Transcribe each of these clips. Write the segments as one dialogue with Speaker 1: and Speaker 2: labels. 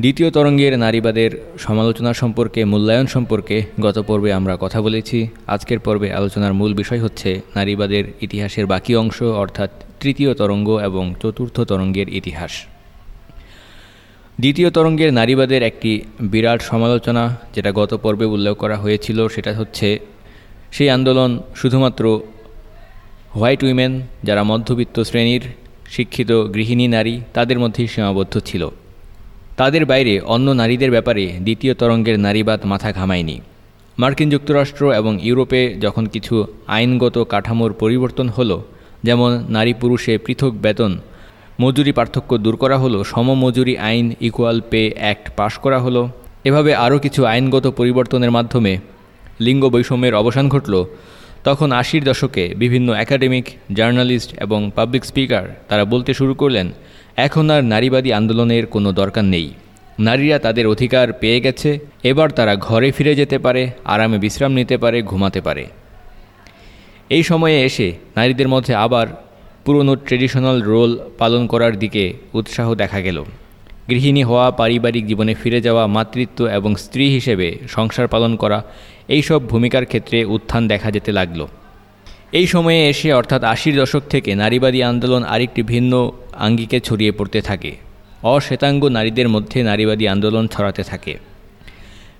Speaker 1: দ্বিতীয় তরঙ্গের নারীবাদের সমালোচনা সম্পর্কে, মূল্যায়ন সম্পর্কে গত পর্বে আমরা কথা বলেছি। আজকের পর্বে আলোচনার মূল বিষয় হচ্ছে নারীবাদের ইতিহাসের বাকি অংশ, অর্থাৎ তৃতীয় তরঙ্গ এবং চতুর্থ তরঙ্গের ইতিহাস। দ্বিতীয় তরঙ্গের নারীবাদের একটি বিরাট সমালোচনা, যেটা গত পর্বে উল্লেখ করা হয়েছিল, সেটা হচ্ছে সেই আন্দোলন শুধুমাত্র হোয়াইট উইমেন, যারা মধ্যবিত্ত শ্রেণির শিক্ষিত গৃহিণী নারী, তাদের মধ্যেই সীমাবদ্ধ ছিল। তাদের বাইরে অন্য নারীদের ব্যাপারে দ্বিতীয় তরঙ্গের নারীবাদ মাথা ঘামায়নি। মার্কিন যুক্তরাষ্ট্র এবং ইউরোপে যখন কিছু আইনগত কাঠামোর পরিবর্তন হলো, যেমন নারী পুরুষে পৃথক বেতন, মজুরি পার্থক্য দূর করা হলো, সমমজুরি আইন ইকুয়াল পে অ্যাক্ট পাশ করা হলো, এভাবে আরও কিছু আইনগত পরিবর্তনের মাধ্যমে লিঙ্গ বৈষম্যের অবসান ঘটল, তখন আশির দশকে বিভিন্ন একাডেমিক জার্নালিস্ট এবং পাবলিক স্পিকার তারা বলতে শুরু করলেন এখন আর নারীবাদী আন্দোলনের কোনো দরকার নেই। নারীরা তাদের অধিকার পেয়ে গেছে, এবার তারা ঘরে ফিরে যেতে পারে, আরামে বিশ্রাম নিতে পারে, ঘুমাতে পারে। এই সময়ে এসে নারীদের মধ্যে আবার পুরনো ট্রেডিশনাল রোল পালন করার দিকে উৎসাহ দেখা গেল। গৃহিণী হওয়া, পারিবারিক জীবনে ফিরে যাওয়া, মাতৃত্ব এবং স্ত্রী হিসেবে সংসার পালন করা, এইসব ভূমিকার ক্ষেত্রে উত্থান দেখা যেতে লাগল। এই সময়ে এসে অর্থাৎ আশির দশক থেকে নারীবাদী আন্দোলন আরেকটি ভিন্ন আঙ্গিকে ছড়িয়ে পড়তে থাকে। অশ্বেতাঙ্গ নারীদের মধ্যে নারীবাদী আন্দোলন ছড়াতে থাকে।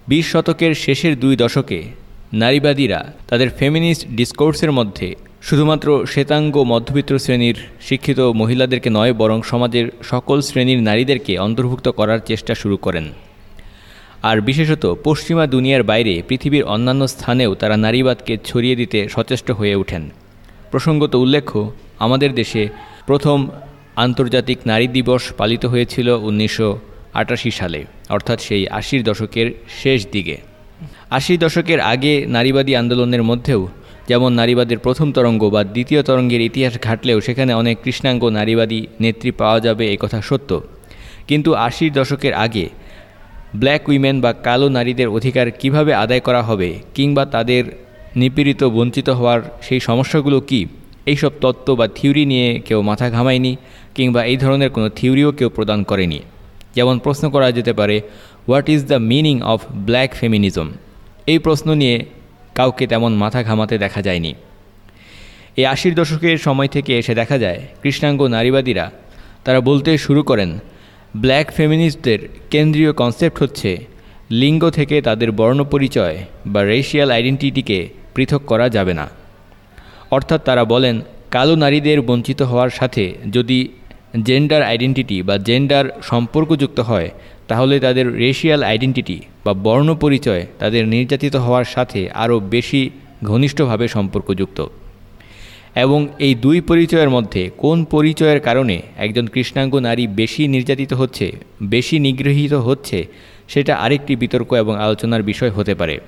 Speaker 1: বিশ শতকের শেষের দুই দশকে নারীবাদীরা তাদের ফেমিনিস্ট ডিসকোর্সের মধ্যে শুধুমাত্র শ্বেতাঙ্গ মধ্যবিত্ত শ্রেণির শিক্ষিত মহিলাদেরকে নয়, বরং সমাজের সকল শ্রেণির নারীদেরকে অন্তর্ভুক্ত করার চেষ্টা শুরু করেন। আর বিশেষত পশ্চিমা দুনিয়ার বাইরে পৃথিবীর অন্যান্য স্থানেও তারা নারীবাদকে ছড়িয়ে দিতে সচেষ্ট হয়ে ওঠেন। প্রসঙ্গত উল্লেখ্য, আমাদের দেশে প্রথম আন্তর্জাতিক নারী দিবস পালিত হয়েছিল উনিশশো আটাশি সালে, অর্থাৎ সেই আশির দশকের শেষ দিকে। আশির দশকের আগে নারীবাদী আন্দোলনের মধ্যেও যেমন নারীবাদের প্রথম তরঙ্গ বা দ্বিতীয় তরঙ্গের ইতিহাস ঘাটলেও সেখানে অনেক কৃষ্ণাঙ্গ নারীবাদী নেত্রী পাওয়া যাবে কথা সত্য। কিন্তু আশির দশকের আগে ব্ল্যাক উইমেন বা কালো নারীদের অধিকার কীভাবে আদায় করা হবে কিংবা তাদের নিপীড়িত, বঞ্চিত হওয়ার সেই সমস্যাগুলো কি? এইসব তত্ত্ব বা থিওরি নিয়ে কেউ মাথা ঘামায়নি কিংবা এই ধরনের কোনো থিওরিও কেউ প্রদান করেনি। যেমন প্রশ্ন করা যেতে পারে what is the meaning of black feminism এই প্রশ্ন নিয়ে কাউকে তেমন মাথা ঘামাতে দেখা যায়নি। এই আশির দশকের সময় থেকে এসে দেখা যায়, কৃষ্ণাঙ্গ নারীবাদীরা তারা বলতে শুরু করেন ব্ল্যাক ফেমিনিস্টদের কেন্দ্রীয় কনসেপ্ট হচ্ছে লিঙ্গ থেকে তাদের বর্ণ পরিচয় বা রেশিয়াল আইডেন্টিটিকে পৃথক করা যাবে না। অর্থাৎ তারা বলেন, কালো নারীদের বঞ্চিত হওয়ার সাথে যদি জেন্ডার আইডেন্টিটি বা জেন্ডার সম্পর্কযুক্ত হয়, তাহলে তাদের রেশিয়াল আইডেন্টিটি বা বর্ণ পরিচয় তাদের নির্যাতিত হওয়ার সাথে আরও বেশি ঘনিষ্ঠভাবে সম্পর্কযুক্ত। এবং এই দুই পরিচয়ের মধ্যে কোন পরিচয়ের কারণে একজন কৃষ্ণাঙ্গ নারী বেশি নির্যাতিত হচ্ছে, বেশি নিগৃহীত হচ্ছে, সেটা আরেকটি বিতর্ক এবং আলোচনার বিষয় হতে পারে।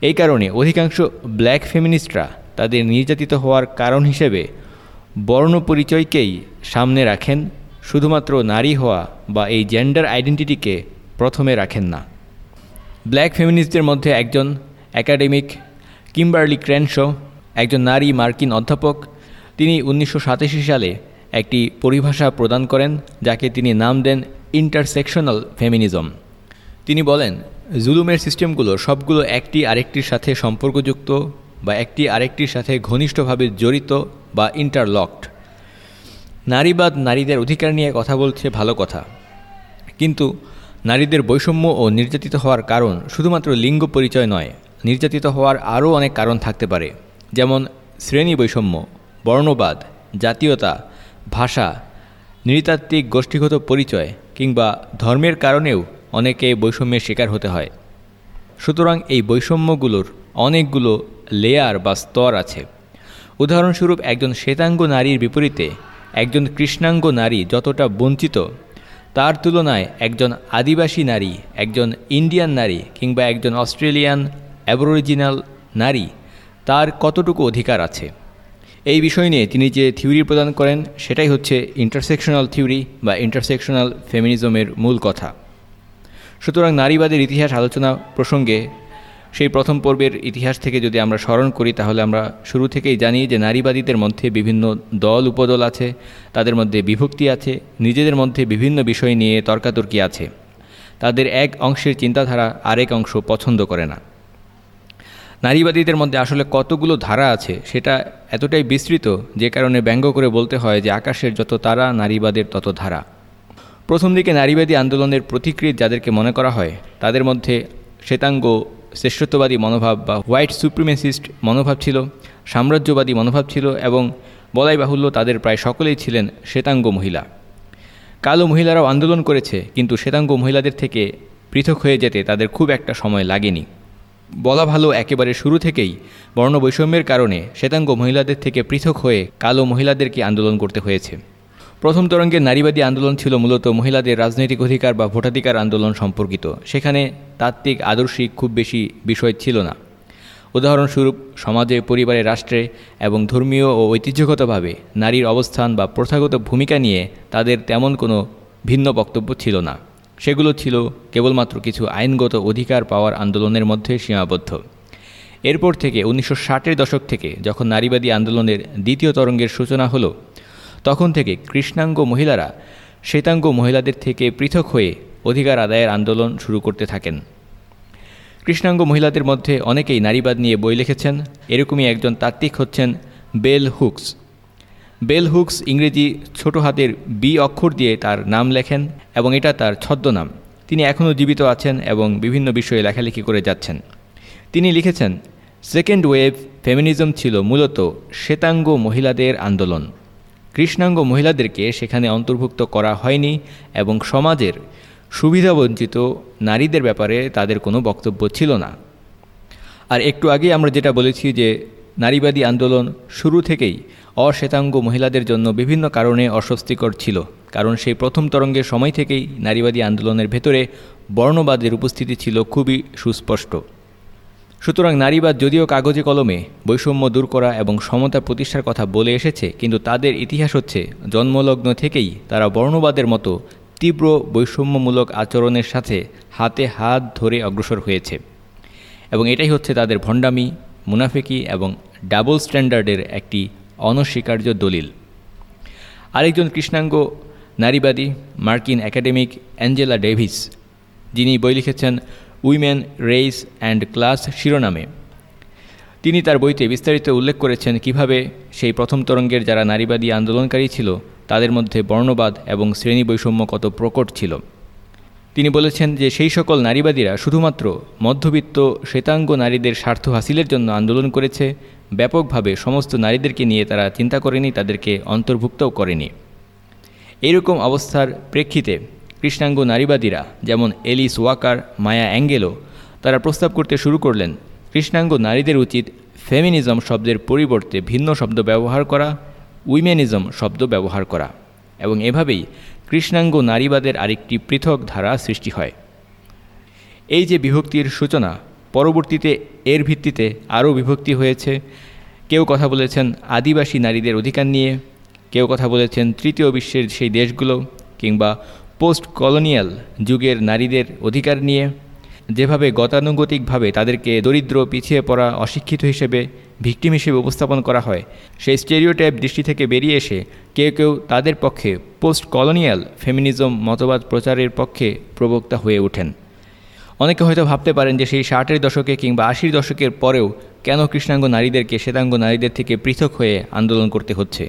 Speaker 1: এই কারণে অধিকাংশ ব্ল্যাক ফেমিনিস্টরা তাদের নির্যাতিত হওয়ার কারণ হিসেবে বর্ণ পরিচয়কেই সামনে রাখেন, শুধুমাত্র নারী হওয়া বা এই জেন্ডার আইডেন্টিটিকে প্রথমে রাখেন না। ব্ল্যাক ফেমিনিস্টদের মধ্যে একজন একাডেমিক কিম্বার্লি ক্র্যানশো একজন নারী মার্কিন অধ্যাপক। তিনি উনিশশো সাতাশি সালে একটি পরিভাষা প্রদান করেন, যাকে তিনি নাম দেন ইন্টারসেকশনাল ফেমিনিজম। তিনি বলেন, জুলুমের সিস্টেমগুলো সবগুলো একটি আরেকটির সাথে সম্পর্কযুক্ত বা একটি আরেকটির সাথে ঘনিষ্ঠভাবে জড়িত বা ইন্টারলকড নারীবাদ নারীদের অধিকার নিয়ে কথা বলছে ভালো কথা। কিন্তু নারীদের বৈষম্য ও নির্যাতিত হওয়ার কারণ শুধুমাত্র লিঙ্গ পরিচয় নয়, নির্যাতিত হওয়ার আরও অনেক কারণ থাকতে পারে। যেমন শ্রেণি বৈষম্য বর্ণবাদ, জাতীয়তা, ভাষা, নৃতাত্ত্বিক গোষ্ঠীগত পরিচয় কিংবা ধর্মের কারণেও অনেকে বৈষম্যের শিকার হতে হয়। সুতরাং এই বৈষম্যগুলোর অনেকগুলো লেয়ার বা স্তর আছে। উদাহরণস্বরূপ একজন শ্বেতাঙ্গ নারীর বিপরীতে একজন কৃষ্ণাঙ্গ নারী যতটা বঞ্চিত, তার তুলনায় একজন আদিবাসী নারী, একজন ইন্ডিয়ান নারী কিংবা একজন অস্ট্রেলিয়ান অ্যাবরিজিনাল নারী তার কতটুকু অধিকার আছে? এই বিষয় নিয়ে তিনি যে থিওরি প্রদান করেন, সেটাই হচ্ছে ইন্টারসেকশনাল থিওরি বা ইন্টারসেকশনাল ফেমিনিজমের মূল কথা। সুতরাং নারীবাদের ইতিহাস আলোচনা প্রসঙ্গে সেই প্রথম পর্বের ইতিহাস থেকে যদি আমরা স্মরণ করি, তাহলে আমরা শুরু থেকেই জানি যে নারীবাদীদের মধ্যে বিভিন্ন দল, উপদল আছে, তাদের মধ্যে বিভক্তি আছে, নিজেদের মধ্যে বিভিন্ন বিষয় নিয়ে তর্কাতর্কি আছে। তাদের এক অংশের চিন্তাধারা আরেক অংশ পছন্দ করে না। নারীবাদীদের মধ্যে আসলে কতগুলো ধারা আছে সেটা এতটাই বিস্তৃত যে কারণে ব্যঙ্গ করে বলতে হয় যে আকাশের যত তারা, নারীবাদের তত ধারা। প্রথম দিকে নারীবাদী আন্দোলনের প্রতিক্রিয়া যাদেরকে মনে করা হয়, তাদের মধ্যে শ্বেতাঙ্গ, শ্রেষ্ঠত্ববাদী মনোভাব বা হোয়াইট সুপ্রিমেসিস্ট মনোভাব ছিল, সাম্রাজ্যবাদী মনোভাব ছিল এবং বলাই বাহুল্য তাদের প্রায় সকলেই ছিলেন শ্বেতাঙ্গ মহিলা। কালো মহিলারাও আন্দোলন করেছে, কিন্তু শ্বেতাঙ্গ মহিলাদের থেকে পৃথক হয়ে যেতে তাদের খুব একটা সময় লাগেনি। বলা ভালো একেবারে শুরু থেকেই বর্ণবৈষম্যের কারণে শ্বেতাঙ্গ মহিলাদের থেকে পৃথক হয়ে কালো মহিলাদেরকে আন্দোলন করতে হয়েছে। প্রথম তরঙ্গের নারীবাদী আন্দোলন ছিল মূলত মহিলাদের রাজনৈতিক অধিকার বা ভোটাধিকার আন্দোলন সম্পর্কিত। সেখানে তাত্ত্বিক, আদর্শিক খুব বেশি বিষয় ছিল না। উদাহরণস্বরূপ, সমাজে, পরিবারে, রাষ্ট্রে এবং ধর্মীয় ও ঐতিহ্যগতভাবে নারীর অবস্থান বা প্রথাগত ভূমিকা নিয়ে তাদের তেমন কোনো ভিন্ন বক্তব্য ছিল না। সেগুলো ছিল কেবলমাত্র কিছু আইনগত অধিকার পাওয়ার আন্দোলনের মধ্যে সীমাবদ্ধ। এরপর থেকে উনিশশো ষাটের দশক থেকে যখন নারীবাদী আন্দোলনের দ্বিতীয় তরঙ্গের সূচনা হলো, তখন থেকে কৃষ্ণাঙ্গ মহিলারা শ্বেতাঙ্গ মহিলাদের থেকে পৃথক হয়ে অধিকার আদায়ের আন্দোলন শুরু করতে থাকেন। কৃষ্ণাঙ্গ মহিলাদের মধ্যে অনেকেই নারীবাদ নিয়ে বই লিখেছেন। এরকমই একজন তাত্ত্বিক হচ্ছেন বেল হুকস। বেল হুকস ইংরেজি ছোট হাতের বি অক্ষর দিয়ে তার নাম লেখেন এবং এটা তার ছদ্মনাম। তিনি এখনও জীবিত আছেন এবং বিভিন্ন বিষয়ে লেখালেখি করে যাচ্ছেন। তিনি লিখেছেন, সেকেন্ড ওয়েভ ফেমিনিজম ছিল মূলত শ্বেতাঙ্গ মহিলাদের আন্দোলন। কৃষ্ণাঙ্গ মহিলাদেরকে সেখানে অন্তর্ভুক্ত করা হয়নি এবং সমাজের সুবিধাবঞ্চিত নারীদের ব্যাপারে তাদের কোনো বক্তব্য ছিল না। আর একটু আগে আমরা যেটা বলেছি যে, নারীবাদী আন্দোলন শুরু থেকেই অশ্বেতাঙ্গ মহিলাদের জন্য বিভিন্ন কারণে অস্বস্তিকর ছিল, কারণ সেই প্রথম তরঙ্গের সময় থেকেই নারীবাদী আন্দোলনের ভেতরে বর্ণবাদের উপস্থিতি ছিল খুবই সুস্পষ্ট। সুতরাং নারীবাদ যদিও কাগজে কলমে বৈষম্য দূর করা এবং সমতা প্রতিষ্ঠার কথা বলে এসেছে, কিন্তু তাদের ইতিহাস হচ্ছে জন্মলগ্ন থেকেই তারা বর্ণবাদের মতো তীব্র বৈষম্যমূলক আচরণের সাথে হাতে হাত ধরে অগ্রসর হয়েছে। এবং এটাই হচ্ছে তাদের ভণ্ডামি, মুনাফেকি এবং ডাবল স্ট্যান্ডার্ডের একটি অনস্বীকার্য দলিল। আরেকজন কৃষ্ণাঙ্গ নারীবাদী, মার্কিন একাডেমিক অ্যাঞ্জেলা ডেভিস, যিনি বই লিখেছেন উইমেন, রেইস অ্যান্ড ক্লাস শিরোনামে। তিনি তার বইতে বিস্তারিত উল্লেখ করেছেন কীভাবে সেই প্রথম তরঙ্গের যারা নারীবাদী আন্দোলনকারী ছিল, তাদের মধ্যে বর্ণবাদ এবং শ্রেণি বৈষম্য কত প্রকট ছিল। তিনি বলেছেন যে সেই সকল নারীবাদীরা শুধুমাত্র মধ্যবিত্ত, শ্বেতাঙ্গ নারীদের স্বার্থ হাসিলের জন্য আন্দোলন করেছে, ব্যাপকভাবে সমস্ত নারীদেরকে নিয়ে তারা চিন্তা করেনি, তাদেরকে অন্তর্ভুক্তও করেনি। এইরকম অবস্থার প্রেক্ষিতে কৃষ্ণাঙ্গ নারীবাদীরা যেমন এলিস ওয়াকার, মায়া অ্যাঙ্গেলো, তারা প্রস্তাব করতে শুরু করলেন, কৃষ্ণাঙ্গ নারীদের উচিত ফেমিনিজম শব্দের পরিবর্তে ভিন্ন শব্দ ব্যবহার করা উইমেনিজম শব্দ ব্যবহার করা এবং এভাবেই কৃষ্ণাঙ্গ নারীবাদের আরেকটি পৃথক ধারা সৃষ্টি হয়। এই যে বিভক্তির সূচনা, পরবর্তীতে এর ভিত্তিতে আরও বিভক্তি হয়েছে। কেউ কথা বলেছেন আদিবাসী নারীদের অধিকার নিয়ে, কেউ কথা বলেছেন তৃতীয় বিশ্বের সেই দেশগুলো কিংবা পোস্ট কলোনিয়াল যুগের নারীদের অধিকার নিয়ে। যেভাবে গতানুগতিকভাবে তাদেরকে দরিদ্র, পিছিয়ে পড়া, অশিক্ষিত হিসেবে, ভিকটিম হিসেবে উপস্থাপন করা হয়, সেই স্টেরিওটাইপ দৃষ্টি থেকে বেরিয়ে এসে কেউ কেউ তাদের পক্ষে পোস্ট কলোনিয়াল ফেমিনিজম মতবাদ প্রচারের পক্ষে প্রবক্তা হয়ে ওঠেন। অনেকে হয়তো ভাবতে পারেন যে সেই ষাটের দশকে কিংবা আশির দশকের পরেও কেন কৃষ্ণাঙ্গ নারীদেরকে, শ্বেতাঙ্গ নারীদের থেকে পৃথক হয়ে আন্দোলন করতে হচ্ছে?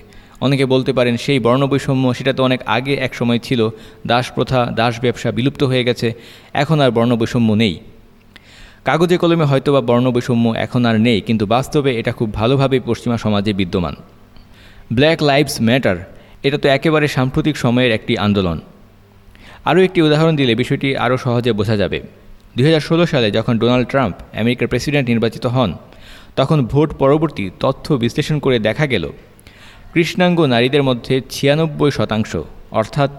Speaker 1: অনেকে বলতে পারেন সেই বর্ণবৈষম্য সেটা তো অনেক আগে এক সময় ছিল। দাস প্রথা, দাস ব্যবসা বিলুপ্ত হয়ে গেছে। এখন আর বর্ণবৈষম্য নেই। কাগজে কলমে হয়তো বা বর্ণবৈষম্য এখন আর নেই, কিন্তু বাস্তবে এটা খুব ভালোভাবে পশ্চিমা সমাজে বিদ্যমান। ব্ল্যাক লাইভস ম্যাটার এটা তো একেবারে সাম্প্রতিক সময়ের একটি আন্দোলন। আরও একটি উদাহরণ দিলে বিষয়টি আরও সহজে বোঝা যাবে। দু হাজার ষোলো সালে যখন ডোনাল্ড ট্রাম্প আমেরিকার প্রেসিডেন্ট নির্বাচিত হন, তখন ভোট পরবর্তী তথ্য বিশ্লেষণ করে দেখা গেল কৃষ্ণাঙ্গ নারীদের মধ্যে ছিয়ানব্বই শতাংশ, অর্থাৎ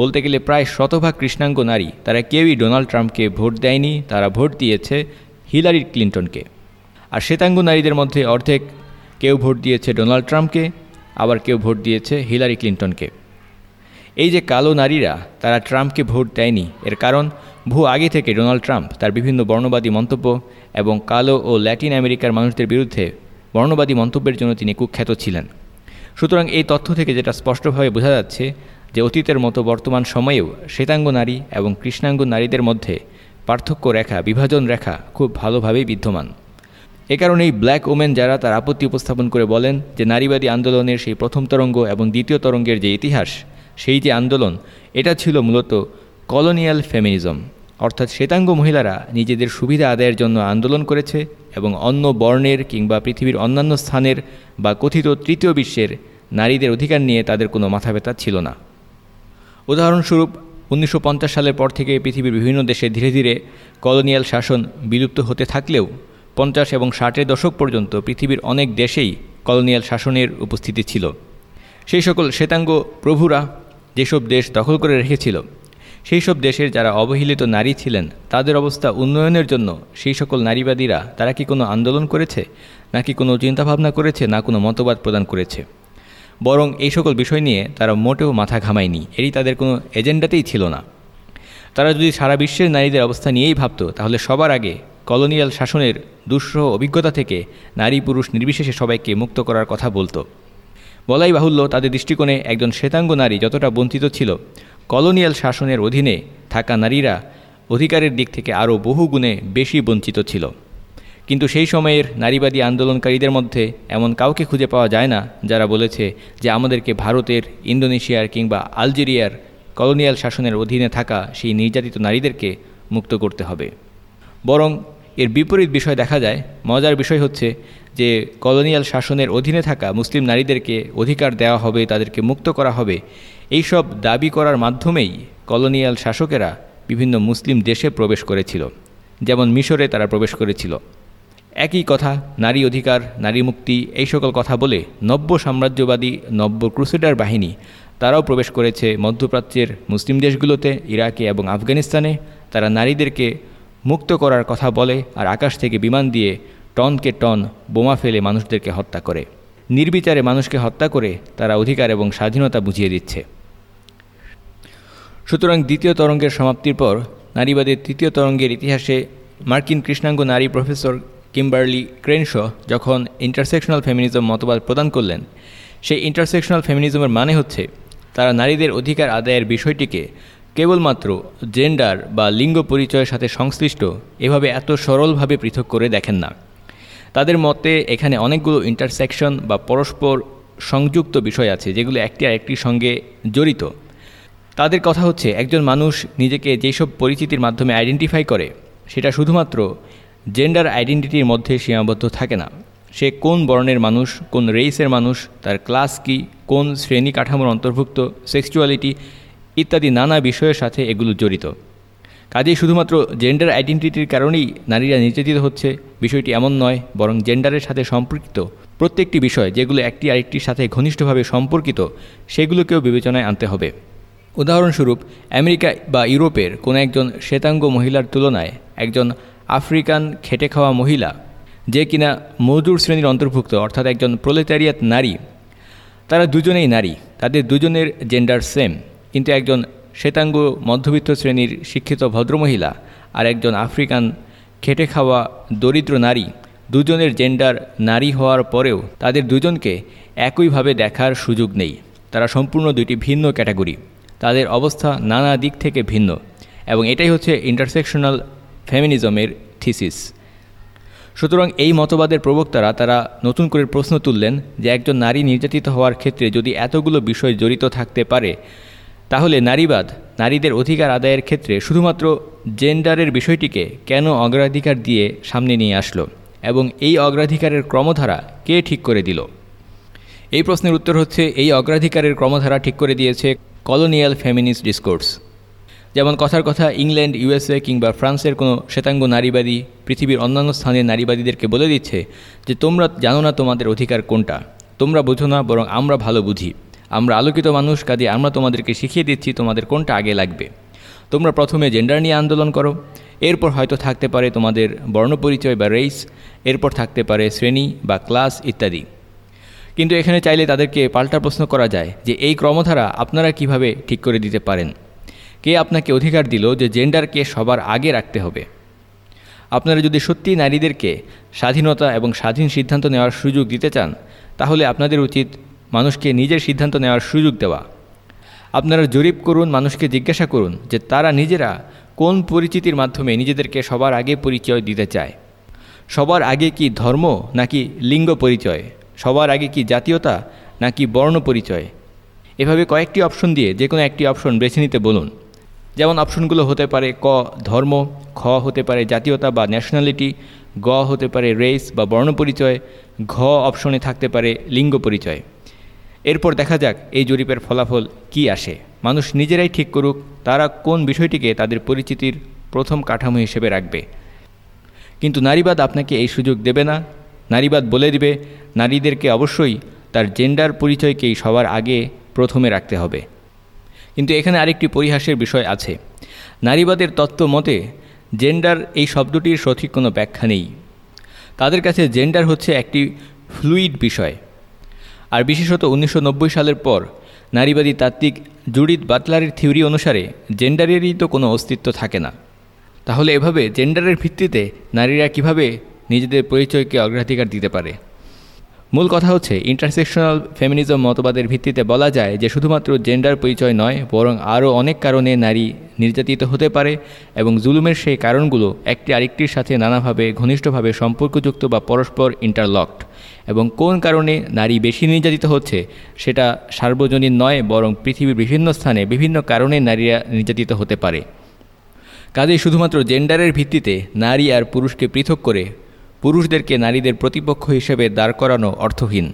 Speaker 1: বলতে গেলে প্রায় শতভাগ কৃষ্ণাঙ্গ নারী, তারা কেউই ডোনাল্ড ট্রাম্পকে ভোট দেয়নি, তারা ভোট দিয়েছে হিলারি ক্লিন্টনকে। আর শ্বেতাঙ্গ নারীদের মধ্যে অর্ধেক কেউ ভোট দিয়েছে ডোনাল্ড ট্রাম্পকে, আবার কেউ ভোট দিয়েছে হিলারি ক্লিন্টনকে। এই যে কালো নারীরা, তারা ট্রাম্পকে ভোট দেয়নি, এর কারণ বহু আগে থেকে ডোনাল্ড ট্রাম্প তার বিভিন্ন বর্ণবাদী মন্তব্য এবং কালো ও ল্যাটিন আমেরিকার মানুষদের বিরুদ্ধে বর্ণবাদী মন্তব্যের জন্য তিনি কুখ্যাত ছিলেন। সুতরাং এই তথ্য থেকে যেটা স্পষ্টভাবে বোঝা যাচ্ছে যে অতীতের মতো বর্তমান সময়েও শ্বেতাঙ্গ নারী এবং কৃষ্ণাঙ্গ নারীদের মধ্যে পার্থক্য রেখা, বিভাজন রেখা খুব ভালোভাবেই বিদ্যমান। এ কারণেই ব্ল্যাক ওমেন যারা তার আপত্তি উপস্থাপন করে বলেন যে নারীবাদী আন্দোলনের সেই প্রথম তরঙ্গ এবং দ্বিতীয় তরঙ্গের যে ইতিহাস, সেই যে আন্দোলন, এটা ছিল মূলত কলোনিয়াল ফেমিনিজম। অর্থাৎ শ্বেতাঙ্গ মহিলারা নিজেদের সুবিধা আদায়ের জন্য আন্দোলন করেছে এবং অন্য বর্ণের কিংবা পৃথিবীর অন্যান্য স্থানের বা কথিত তৃতীয় বিশ্বের নারীদের অধিকার নিয়ে তাদের কোনো মাথা ব্যথা ছিল না। উদাহরণস্বরূপ, উনিশশো পঞ্চাশ সালের পর থেকে পৃথিবীর বিভিন্ন দেশে ধীরে ধীরে কলোনিয়াল শাসন বিলুপ্ত হতে থাকলেও পঞ্চাশ এবং ষাটের দশক পর্যন্ত পৃথিবীর অনেক দেশেই কলোনিয়াল শাসনের উপস্থিতি ছিল। সেই সকল শ্বেতাঙ্গ প্রভুরা যেসব দেশ দখল করে রেখেছিল সেই সব দেশের যারা অবহেলিত নারী ছিলেন, তাদের অবস্থা উন্নয়নের জন্য সেই সকল নারীবাদীরা তারা কি কোনো আন্দোলন করেছে, নাকি কোনো চিন্তাভাবনা করেছে, না কোনো মতবাদ প্রদান করেছে? বরং এই সকল বিষয় নিয়ে তারা মোটেও মাথা ঘামায়নি এটি তাদের কোনো এজেন্ডাতেই ছিল না। তারা যদি সারা বিশ্বের নারীদের অবস্থা নিয়েই ভাবত, তাহলে সবার আগে কলোনিয়াল শাসনের দুঃসহ অভিজ্ঞতা থেকে নারী পুরুষ নির্বিশেষে সবাইকে মুক্ত করার কথা বলতো। বলাই বাহুল্য, তাদের দৃষ্টিকোণে একজন শ্বেতাঙ্গ নারী যতটা বঞ্চিত ছিল কলোনিয়াল শাসনের অধীনে থাকা নারীরা অধিকারের দিক থেকে আরও বহু গুণে বেশি বঞ্চিত ছিল। কিন্তু সেই সময়ের নারীবাদী আন্দোলনকারীদের মধ্যে এমন কাউকে খুঁজে পাওয়া যায় না, যারা বলেছে যে আমাদেরকে ভারতের, ইন্দোনেশিয়ার কিংবা আলজেরিয়ার কলোনিয়াল শাসনের অধীনে থাকা সেই নির্যাতিত নারীদেরকে মুক্ত করতে হবে। বরং এর বিপরীত বিষয় দেখা যায়, মজার বিষয় হচ্ছে যে কলোনিয়াল শাসনের অধীনে থাকা মুসলিম নারীদেরকে অধিকার দেওয়া হবে, তাদেরকে মুক্ত করা হবে এই সব দাবি করার মাধ্যমেই কলোনিয়াল শাসকেরা বিভিন্ন মুসলিম দেশে প্রবেশ করেছিল, যেমন মিশরে তারা প্রবেশ করেছিল। একই কথা, নারী অধিকার, নারী মুক্তি, এই সকল কথা বলে নব্য সাম্রাজ্যবাদী, নব্য ক্রুসেডার বাহিনী, তারাও প্রবেশ করেছে মধ্যপ্রাচ্যের মুসলিম দেশগুলোতে, ইরাকে এবং আফগানিস্তানে। তারা নারীদেরকে মুক্ত করার কথা বলে আর আকাশ থেকে বিমান দিয়ে টনকে টন বোমা ফেলে মানুষদেরকে হত্যা করে। নির্বিচারে মানুষকে হত্যা করে তারা অধিকার এবং স্বাধীনতা বুঝিয়ে দিচ্ছে। সুতরাং দ্বিতীয় তরঙ্গের সমাপ্তির পর নারীবাদের তৃতীয় তরঙ্গের ইতিহাসে মার্কিন কৃষ্ণাঙ্গ নারী প্রফেসর কিম্বার্লি ক্রেনশ যখন ইন্টারসেকশনাল ফেমিনিজম মতবাদ প্রদান করলেন, সেই ইন্টারসেকশনাল ফেমিনিজমের মানে হচ্ছে তারা নারীদের অধিকার আদায়ের বিষয়টিকে কেবলমাত্র জেন্ডার বা লিঙ্গ পরিচয়ের সাথে সংশ্লিষ্ট, এভাবে এত সরলভাবে পৃথক করে দেখেন না। তাদের মতে এখানে অনেকগুলো ইন্টারসেকশন বা পরস্পর সংযুক্ত বিষয় আছে, যেগুলো একটি আরেকটির সঙ্গে জড়িত। তাদের কথা হচ্ছে, একজন মানুষ নিজেকে যেসব পরিচিতির মাধ্যমে আইডেন্টিফাই করে, সেটা শুধুমাত্র জেন্ডার আইডেন্টিটির মধ্যে সীমাবদ্ধ থাকে না। সে কোন বর্ণের মানুষ, কোন রেইসের মানুষ, তার ক্লাস কি, কোন শ্রেণি কাঠামোর অন্তর্ভুক্ত সেক্সুয়ালিটি ইত্যাদি নানা বিষয়ের সাথে এগুলো জড়িত। কাজেই শুধুমাত্র জেন্ডার আইডেন্টিটির কারণেই নারীরা নির্যাতিত হচ্ছে। বিষয়টি এমন নয়, বরং জেন্ডারের সাথে সম্পর্কিত। প্রত্যেকটি বিষয় যেগুলো একটি আরেকটির সাথে ঘনিষ্ঠভাবে সম্পর্কিত, সেগুলোকেও বিবেচনায় আনতে হবে। উদাহরণস্বরূপ, আমেরিকা বা ইউরোপের কোনো একজন শ্বেতাঙ্গ মহিলার তুলনায় একজন আফ্রিকান খেটে খাওয়া মহিলা, যে কিনা মজুর শ্রেণির অন্তর্ভুক্ত, অর্থাৎ একজন প্রলেতারিয়াত নারী, তারা দুজনেই নারী, তাদের দুজনের জেন্ডার সেম কিন্তু একজন শ্বেতাঙ্গ মধ্যবিত্ত শ্রেণির শিক্ষিত ভদ্রমহিলা আর একজন আফ্রিকান খেটে খাওয়া দরিদ্র নারী, দুজনের জেন্ডার নারী হওয়ার পরেও তাদের দুজনকে একইভাবে দেখার সুযোগ নেই। তারা সম্পূর্ণ দুইটি ভিন্ন ক্যাটাগরি। তাদের অবস্থা নানা দিক থেকে ভিন্ন এবং এটাই হচ্ছে ইন্টারসেকশনাল ফেমিনিজমের থিসিস সুতরাং এই মতবাদের প্রবক্তারা তারা নতুন করে প্রশ্ন তুললেন যে একজন নারী নির্যাতিত হওয়ার ক্ষেত্রে যদি এতগুলো বিষয় জড়িত থাকতে পারে তাহলে নারীবাদ, নারীদের অধিকার আদায়ের ক্ষেত্রে শুধুমাত্র জেন্ডারের বিষয়টিকে কেন অগ্রাধিকার দিয়ে সামনে নিয়ে আসলো এবং এই অগ্রাধিকারের ক্রমধারা কে ঠিক করে দিল? এই প্রশ্নের উত্তর হচ্ছে, এই অগ্রাধিকারের ক্রমধারা ঠিক করে দিয়েছে কলোনিয়াল ফেমিনিস্ট ডিসকোর্স। যেমন কথার কথা, ইংল্যান্ড, ইউএসএ কিংবা ফ্রান্সের কোনো শ্বেতাঙ্গ নারীবাদী পৃথিবীর অন্যান্য স্থানের নারীবাদীদেরকে বলে দিচ্ছে যে, তোমরা জানো না তোমাদের অধিকার কোনটা। তোমরা বোঝো না, বরং আমরা ভালো বুঝি। আমরা আলোকিত মানুষ কাজে আমরা তোমাদেরকে শিখিয়ে দিচ্ছি তোমাদের কোনটা আগে লাগবে। তোমরা প্রথমে জেন্ডার নিয়ে আন্দোলন করো, এরপর হয়তো থাকতে পারে তোমাদের বর্ণপরিচয় বা রেস এরপর থাকতে পারে শ্রেণি বা ক্লাস ইত্যাদি। কিন্তু এখানে চাইলে তাদেরকে পাল্টা প্রশ্ন করা যায় যে এই ক্রমধারা আপনারা কীভাবে ঠিক করে দিতে পারেন? কে আপনাকে অধিকার দিল যে জেন্ডারকে সবার আগে রাখতে হবে? আপনারা যদি সত্যি নারীদেরকে স্বাধীনতা এবং স্বাধীন সিদ্ধান্ত নেওয়ার সুযোগ দিতে চান, তাহলে আপনাদের উচিত মানুষকে নিজের সিদ্ধান্ত নেওয়ার সুযোগ দেওয়া। আপনারা জরিপ করুন, মানুষকে জিজ্ঞাসা করুন যে তারা নিজেরা কোন পরিচিতির মাধ্যমে নিজেদেরকে সবার আগে পরিচয় দিতে চায়। সবার আগে কি ধর্ম নাকি লিঙ্গ পরিচয়? সবার আগে কি জাতীয়তা নাকি বর্ণ পরিচয়? এভাবে কয়েকটি অপশন দিয়ে যে কোনো একটি অপশন বেছে নিতে বলুন। যেমন অপশনগুলো হতে পারে ক, ধর্ম, খ হতে পারে জাতীয়তা বা ন্যাশনালিটি গ হতে পারে রেস বা বর্ণ পরিচয়, ঘ অপশনে থাকতে পারে লিঙ্গ পরিচয়। এরপর দেখা যাক এই জরিপের ফলাফল কি আসে। মানুষ নিজেরাই ঠিক করুক, তারা কোন বিষয়টিকে তাদের পরিচিতির প্রথম কাঠামো হিসেবে রাখবে। কিন্তু নারীবাদ আপনাকে এই সুযোগ দেবে না। নারীবাদ বলে দিবে, নারীদেরকে অবশ্যই তার জেন্ডার পরিচয়কেই সবার আগে প্রথমে রাখতে হবে। কিন্তু এখানে আরেকটি পরিহাসের বিষয় আছে। নারীবাদের তত্ত্ব মতে জেন্ডার এই শব্দটির সঠিক কোনো ব্যাখ্যা নেই। তাদের কাছে জেন্ডার হচ্ছে একটি ফ্লুইড বিষয়। আর বিশেষত উনিশশো নব্বই সালের পর, নারীবাদী তাত্ত্বিক জুডিত বাতলারের থিওরি অনুসারে জেন্ডারেরই তো কোনো অস্তিত্ব থাকে না। তাহলে এভাবে জেন্ডারের ভিত্তিতে নারীরা কীভাবে নিজেদের পরিচয়কে অগ্রাধিকার দিতে পারে? মূল কথা হচ্ছে ইন্টারসেকশনাল ফেমিনিজম মতবাদের ভিত্তিতে বলা যায় যে শুধুমাত্র জেন্ডার পরিচয় নয়, বরং আরও অনেক কারণে নারী নির্যাতিত হতে পারে এবং জুলুমের সেই কারণগুলো একটি আরেকটির সাথে নানাভাবে, ঘনিষ্ঠভাবে সম্পর্কযুক্ত বা পরস্পর ইন্টারলকড এবং কোন কারণে নারী বেশি নির্যাতিত হচ্ছে, সেটা সার্বজনীন নয়, বরং পৃথিবীর বিভিন্ন স্থানে বিভিন্ন কারণে নারীরা নির্যাতিত হতে পারে। কাজেই শুধুমাত্র জেন্ডারের ভিত্তিতে নারী আর পুরুষকে পৃথক করে পুরুষদেরকে নারীদের প্রতিপক্ষ হিসেবে দাঁড় করানো অর্থহীন।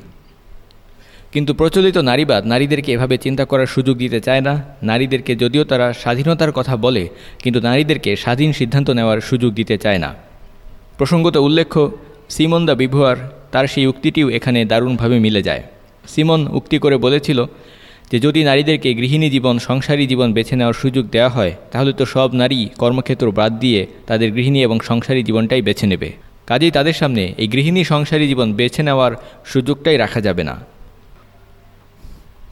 Speaker 1: কিন্তু প্রচলিত নারীবাদ নারীদেরকে এভাবে চিন্তা করার সুযোগ দিতে চায় না। নারীদেরকে যদিও তারা স্বাধীনতার কথা বলে, কিন্তু নারীদেরকে স্বাধীন সিদ্ধান্ত নেওয়ার সুযোগ দিতে চায় না। প্রসঙ্গত উল্লেখ্য, সিমন দ্য বিভুয়ার তার সেই উক্তিটিও এখানে দারুণভাবে মিলে যায়। সিমন উক্তি করে বলেছিল যে, যদি নারীদেরকে গৃহিণী জীবন, সংসারী জীবন বেছে নেওয়ার সুযোগ দেওয়া হয়, তাহলে তো সব নারী কর্মক্ষেত্র বাদ দিয়ে তাদের গৃহিণী এবং সংসারী জীবনটাই বেছে নেবে। কাজেই তাদের সামনে এই গৃহিণী সংসারী জীবন বেছে নেওয়ার সুযোগটাই রাখা যাবে না।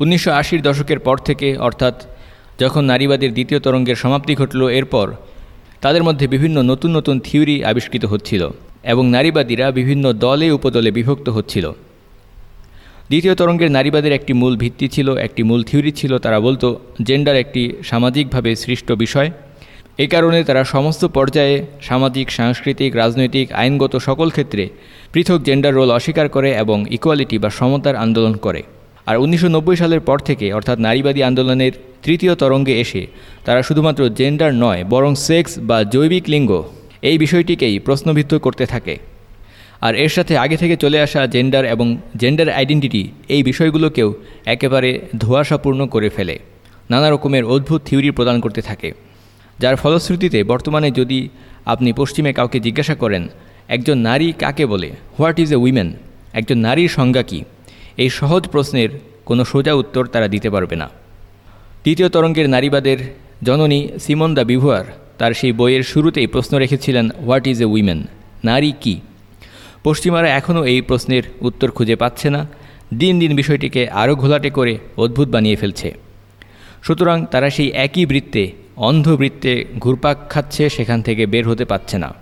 Speaker 1: উনিশশো আশির দশকের পর থেকে, অর্থাৎ যখন নারীবাদের দ্বিতীয় তরঙ্গের সমাপ্তি ঘটল, এরপর তাদের মধ্যে বিভিন্ন নতুন নতুন থিওরি আবিষ্কৃত হচ্ছিল এবং নারীবাদীরা বিভিন্ন দলে উপদলে বিভক্ত হচ্ছিল। দ্বিতীয় তরঙ্গের নারীবাদের একটি মূল ভিত্তি ছিল, একটি মূল থিওরি ছিল, তারা বলতো, জেন্ডার একটি সামাজিকভাবে সৃষ্ট বিষয় এই কারণে তারা সমস্ত পর্যায়ে সামাজিক, সাংস্কৃতিক, রাজনৈতিক, আইনগত সকল ক্ষেত্রে পৃথক জেন্ডার রোল অস্বীকার করে এবং ইকুয়ালিটি বা সমতার আন্দোলন করে। আর উনিশশো নব্বই সালের পর থেকে অর্থাৎ নারীবাদী আন্দোলনের তৃতীয় তরঙ্গে এসে তারা শুধুমাত্র জেন্ডার নয়, বরং সেক্স বা জৈবিক লিঙ্গ এই বিষয়টিকেই প্রশ্নবিদ্ধ করতে থাকে। আর এর সাথে আগে থেকে চলে আসা জেন্ডার এবং জেন্ডার আইডেন্টিটি এই বিষয়গুলোকেও একেবারে ধোয়াশাপূর্ণ করে ফেলে। নানা রকমের অদ্ভুত থিওরি প্রদান করতে থাকে। যার ফলশ্রুতিতে বর্তমানে যদি আপনি পশ্চিমে কাউকে জিজ্ঞাসা করেন, একজন নারী কাকে বলে? হোয়াট ইজ এ উইমেন একজন নারীর সংজ্ঞা কী? এই সহজ প্রশ্নের কোনো সোজা উত্তর তারা দিতে পারবে না। তৃতীয় তরঙ্গের নারীবাদের জননী সিমন দ্য বিভুয়ার তার সেই বইয়ের শুরুতেই প্রশ্ন রেখেছিলেন হোয়াট ইজ এ উইমেন নারী কী? পশ্চিমারা এখনও এই প্রশ্নের উত্তর খুঁজে পাচ্ছে না। দিন দিন বিষয়টিকে আরও ঘোলাটে করে অদ্ভুত বানিয়ে ফেলছে। সুতরাং তারা সেই একই বৃত্তে অন্ধ বৃত্তে ঘুরপাক খাচ্ছে, সেখান থেকে বের হতে পারছে না।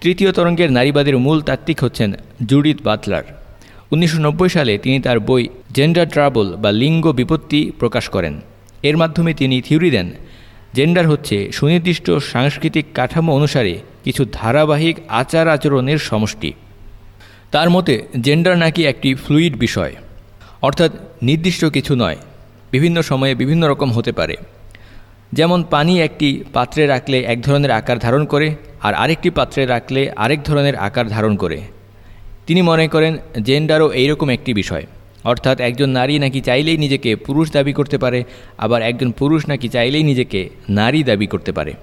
Speaker 1: তৃতীয় তরঙ্গের নারীবাদের মূল তাত্ত্বিক হচ্ছেন জুডিত বাতলার। উনিশশো নব্বই সালে তিনি তার বই জেন্ডার ট্রাবল বা লিঙ্গ বিপত্তি প্রকাশ করেন। এর মাধ্যমে তিনি থিওরি দেন, জেন্ডার হচ্ছে সুনির্দিষ্ট সাংস্কৃতিক কাঠামো অনুসারে কিছু ধারাবাহিক আচার আচরণের সমষ্টি। তার মতে, জেন্ডার নাকি একটি ফ্লুইড বিষয়, অর্থাৎ নির্দিষ্ট কিছু নয়, বিভিন্ন সময়ে বিভিন্ন রকম হতে পারে। যেমন পানি একটি পাত্রে রাখলে এক ধরনের আকার ধারণ করে, আর আরেকটি পাত্রে রাখলে আরেক ধরনের আকার ধারণ করে। তিনি মনে করেন, জেন্ডারও এইরকম একটি বিষয়। অর্থাৎ একজন নারী নাকি চাইলেই নিজেকে পুরুষ দাবি করতে পারে, আবার একজন পুরুষ নাকি চাইলেই নিজেকে নারী দাবি করতে পারে।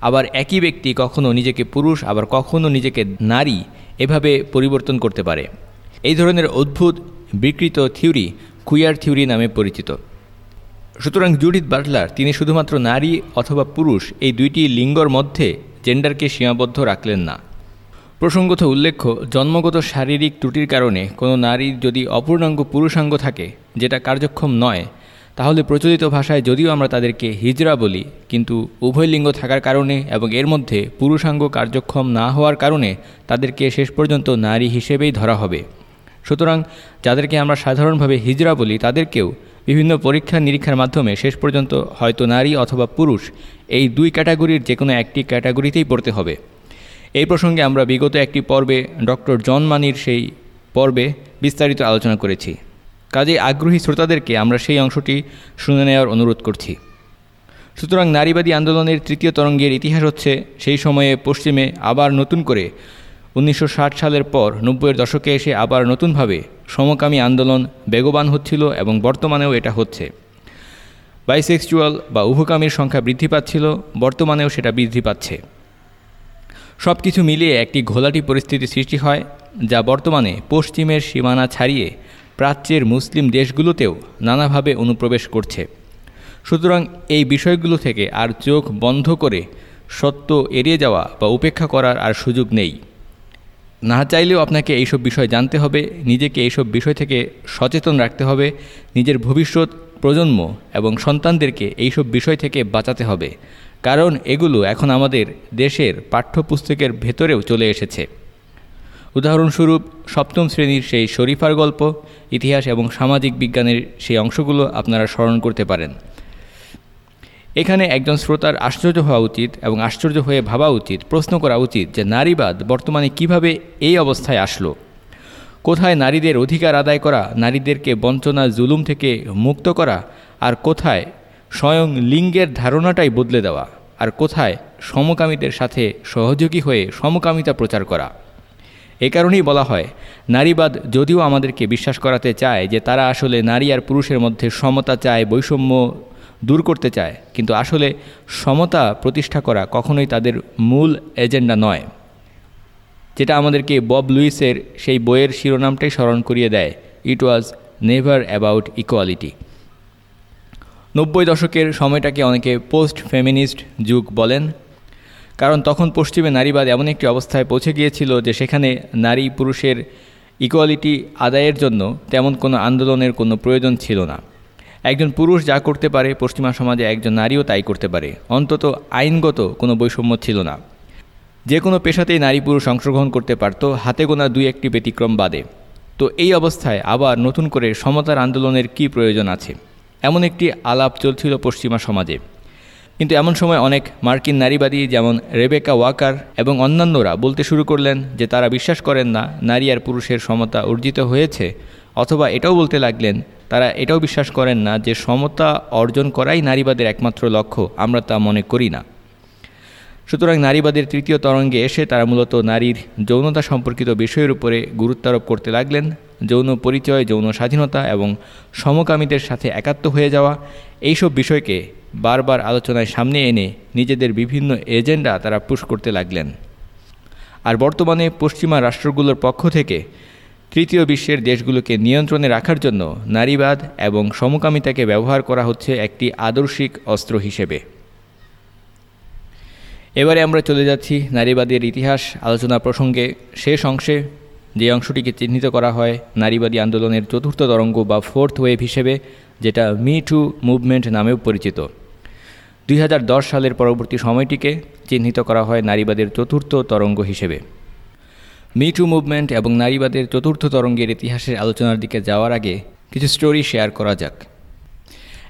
Speaker 1: আবার একই ব্যক্তি কখনও নিজেকে পুরুষ, আবার কখনও নিজেকে নারী এভাবে পরিবর্তন করতে পারে। এই ধরনের অদ্ভুত বিকৃত থিওরি কুইয়ার থিওরি নামে পরিচিত। সুতরাং জুডিথ বাটলার, তিনি শুধুমাত্র নারী অথবা পুরুষ, এই দুইটি লিঙ্গর মধ্যে জেন্ডারকে সীমাবদ্ধ রাখলেন না। প্রসঙ্গত উল্লেখ্য, জন্মগত শারীরিক ত্রুটির কারণে কোনো নারীর যদি অপূর্ণাঙ্গ পুরুষাঙ্গ থাকে, যেটা কার্যক্ষম নয়, তাহলে প্রচলিত ভাষায় যদিও আমরা তাদেরকে হিজরা বলি, কিন্তু উভয় লিঙ্গ থাকার কারণে এবং এর মধ্যে পুরুষাঙ্গ কার্যক্ষম না হওয়ার কারণে তাদেরকে শেষ পর্যন্ত নারী হিসেবেই ধরা হবে। সুতরাং যাদেরকে আমরা সাধারণভাবে হিজরা বলি, তাদেরকেও বিভিন্ন পরীক্ষা নিরীক্ষার মাধ্যমে শেষ পর্যন্ত হয়তো নারী অথবা পুরুষ এই দুই ক্যাটাগরির যে কোনো একটি ক্যাটাগরিতেই পড়তে হবে। এই প্রসঙ্গে আমরা বিগত একটি পর্বে ডক্টর জন মানির সেই পর্বে বিস্তারিত আলোচনা করেছি। কাজে আগ্রহী শ্রোতাদেরকে আমরা সেই অংশটি শুনে নেওয়ার অনুরোধ করছি। সুতরাং নারীবাদী আন্দোলনের তৃতীয় তরঙ্গের ইতিহাস হচ্ছে সেই সময়ে পশ্চিমে আবার নতুন করে উনিশশো ষাট সালের পর নব্বইয়ের দশকে এসে আবার নতুনভাবে সমকামী আন্দোলন বেগবান হচ্ছিল এবং বর্তমানেও এটা হচ্ছে। বাইসেক্সুয়াল বা উভকামীর সংখ্যা বৃদ্ধি পাচ্ছিল, বর্তমানেও সেটা বৃদ্ধি পাচ্ছে। সব কিছু মিলিয়ে একটি ঘোলাটি পরিস্থিতি সৃষ্টি হয়, যা বর্তমানে পশ্চিমের সীমানা ছাড়িয়ে প্রাচ্যের মুসলিম দেশগুলোতেও নানাভাবে অনুপ্রবেশ করছে। সুতরাং এই বিষয়গুলো থেকে আর চোখ বন্ধ করে সত্য এড়িয়ে যাওয়া বা উপেক্ষা করার আর সুযোগ নেই। না চাইলেও আপনাকে এইসব বিষয় জানতে হবে, নিজেকে এইসব বিষয় থেকে সচেতন রাখতে হবে, নিজের ভবিষ্যৎ, প্রজন্ম এবং সন্তানদেরকে এইসব বিষয় থেকে বাঁচাতে হবে। কারণ এগুলো এখন আমাদের দেশের পাঠ্যপুস্তকের ভেতরেও চলে এসেছে। উদাহরণস্বরূপ, সপ্তম শ্রেণির সেই শরীফার গল্প, ইতিহাস এবং সামাজিক বিজ্ঞানের সেই অংশগুলো আপনারা স্মরণ করতে পারেন। এখানে একজন শ্রোতার আশ্চর্য হওয়া উচিত এবং আশ্চর্য হয়ে ভাবা উচিত, প্রশ্ন করা উচিত যে নারীবাদ বর্তমানে কীভাবে এই অবস্থায় আসলো? কোথায় নারীদের অধিকার আদায় করা, নারীদেরকে বঞ্চনা, জুলুম থেকে মুক্ত করা, আর কোথায় স্বয়ং লিঙ্গের ধারণাটাই বদলে দেওয়া, আর কোথায় সমকামীদের সাথে সহযোগী হয়ে সমকামিতা প্রচার করা? এ কারণেই বলা হয়, নারীবাদ যদিও আমাদেরকে বিশ্বাস করাতে চায় যে তারা আসলে নারী আর পুরুষের মধ্যে সমতা চায়, বৈষম্য দূর করতে চায়। কিন্তু আসলে সমতা প্রতিষ্ঠা করা কখনোই তাদের মূল এজেন্ডা নয়। যেটা আমাদেরকে বব লুইসের সেই বইয়ের শিরোনামটাই স্মরণ করিয়ে দেয় it was never about equality নব্বই দশকের সময়টাকে অনেকে পোস্ট ফেমিনিস্ট যুগ বলেন। কারণ তখন পশ্চিমে নারীবাদ এমন একটি অবস্থায় পৌঁছে গিয়েছিল যে সেখানে নারী পুরুষের ইকোয়ালিটি আদায়ের জন্য তেমন কোনো আন্দোলনের কোনো প্রয়োজন ছিল না। একজন পুরুষ যা করতে পারে, পশ্চিমা সমাজে একজন নারীও তাই করতে পারে। অন্তত আইনগত কোনো বৈষম্য ছিল না। যে কোনো পেশাতেই নারী পুরুষ অংশগ্রহণ করতে পারত, হাতে গোনা দুই একটি ব্যতিক্রম বাদে। তো এই অবস্থায় আবার নতুন করে সমতার আন্দোলনের কি প্রয়োজন আছে? এমন একটি আলাপ চলছিল পশ্চিমা সমাজে। কিন্তু এমন সময় অনেক মার্কিন নারীবাদী যেমন রেবেকা ওয়াকার এবং অন্যান্যরা বলতে শুরু করলেন যে তারা বিশ্বাস করেন না, নারী আর পুরুষের সমতা অর্জিত হয়েছে, অথবা এটাও বলতে লাগলেন তারা এটাও বিশ্বাস করেন না যে সমতা অর্জন করাই নারীবাদের একমাত্র লক্ষ্য, আমরা তা মনে করি না। সুতরাং নারীবাদের তৃতীয় তরঙ্গে এসে তারা মূলত নারীর যৌনতা সম্পর্কিত বিষয়ের উপরে গুরুত্বারোপ করতে লাগলেন। যৌন পরিচয়, যৌন স্বাধীনতা এবং সমকামীদের সাথে একাত্ম হয়ে যাওয়া, এইসব বিষয়কে বারবার আলোচনায় সামনে এনে নিজেদের বিভিন্ন এজেন্ডা তারা পুশ করতে লাগলেন। আর বর্তমানে পশ্চিমা রাষ্ট্রগুলোর পক্ষ থেকে তৃতীয় বিশ্বের দেশগুলোকে নিয়ন্ত্রণে রাখার জন্য নারীবাদ এবং সমকামিতাকে ব্যবহার করা হচ্ছে একটি আদর্শিক অস্ত্র হিসেবে। এবারে আমরা চলে যাচ্ছি নারীবাদের ইতিহাস আলোচনা প্রসঙ্গে। শেষ অংশে যে অংশটিকে চিহ্নিত করা হয় নারীবাদী আন্দোলনের চতুর্থ তরঙ্গ বা ফোর্থ ওয়েভ হিসেবে, যেটা মি টু মুভমেন্ট নামেও পরিচিত। দুই হাজার দশ সালের পরবর্তী সময়টিকে চিহ্নিত করা হয় নারীবাদের চতুর্থ তরঙ্গ হিসেবে। মিটু মুভমেন্ট এবং নারীবাদের চতুর্থ তরঙ্গের ইতিহাসের আলোচনার দিকে যাওয়ার আগে কিছু স্টোরি শেয়ার করা যাক।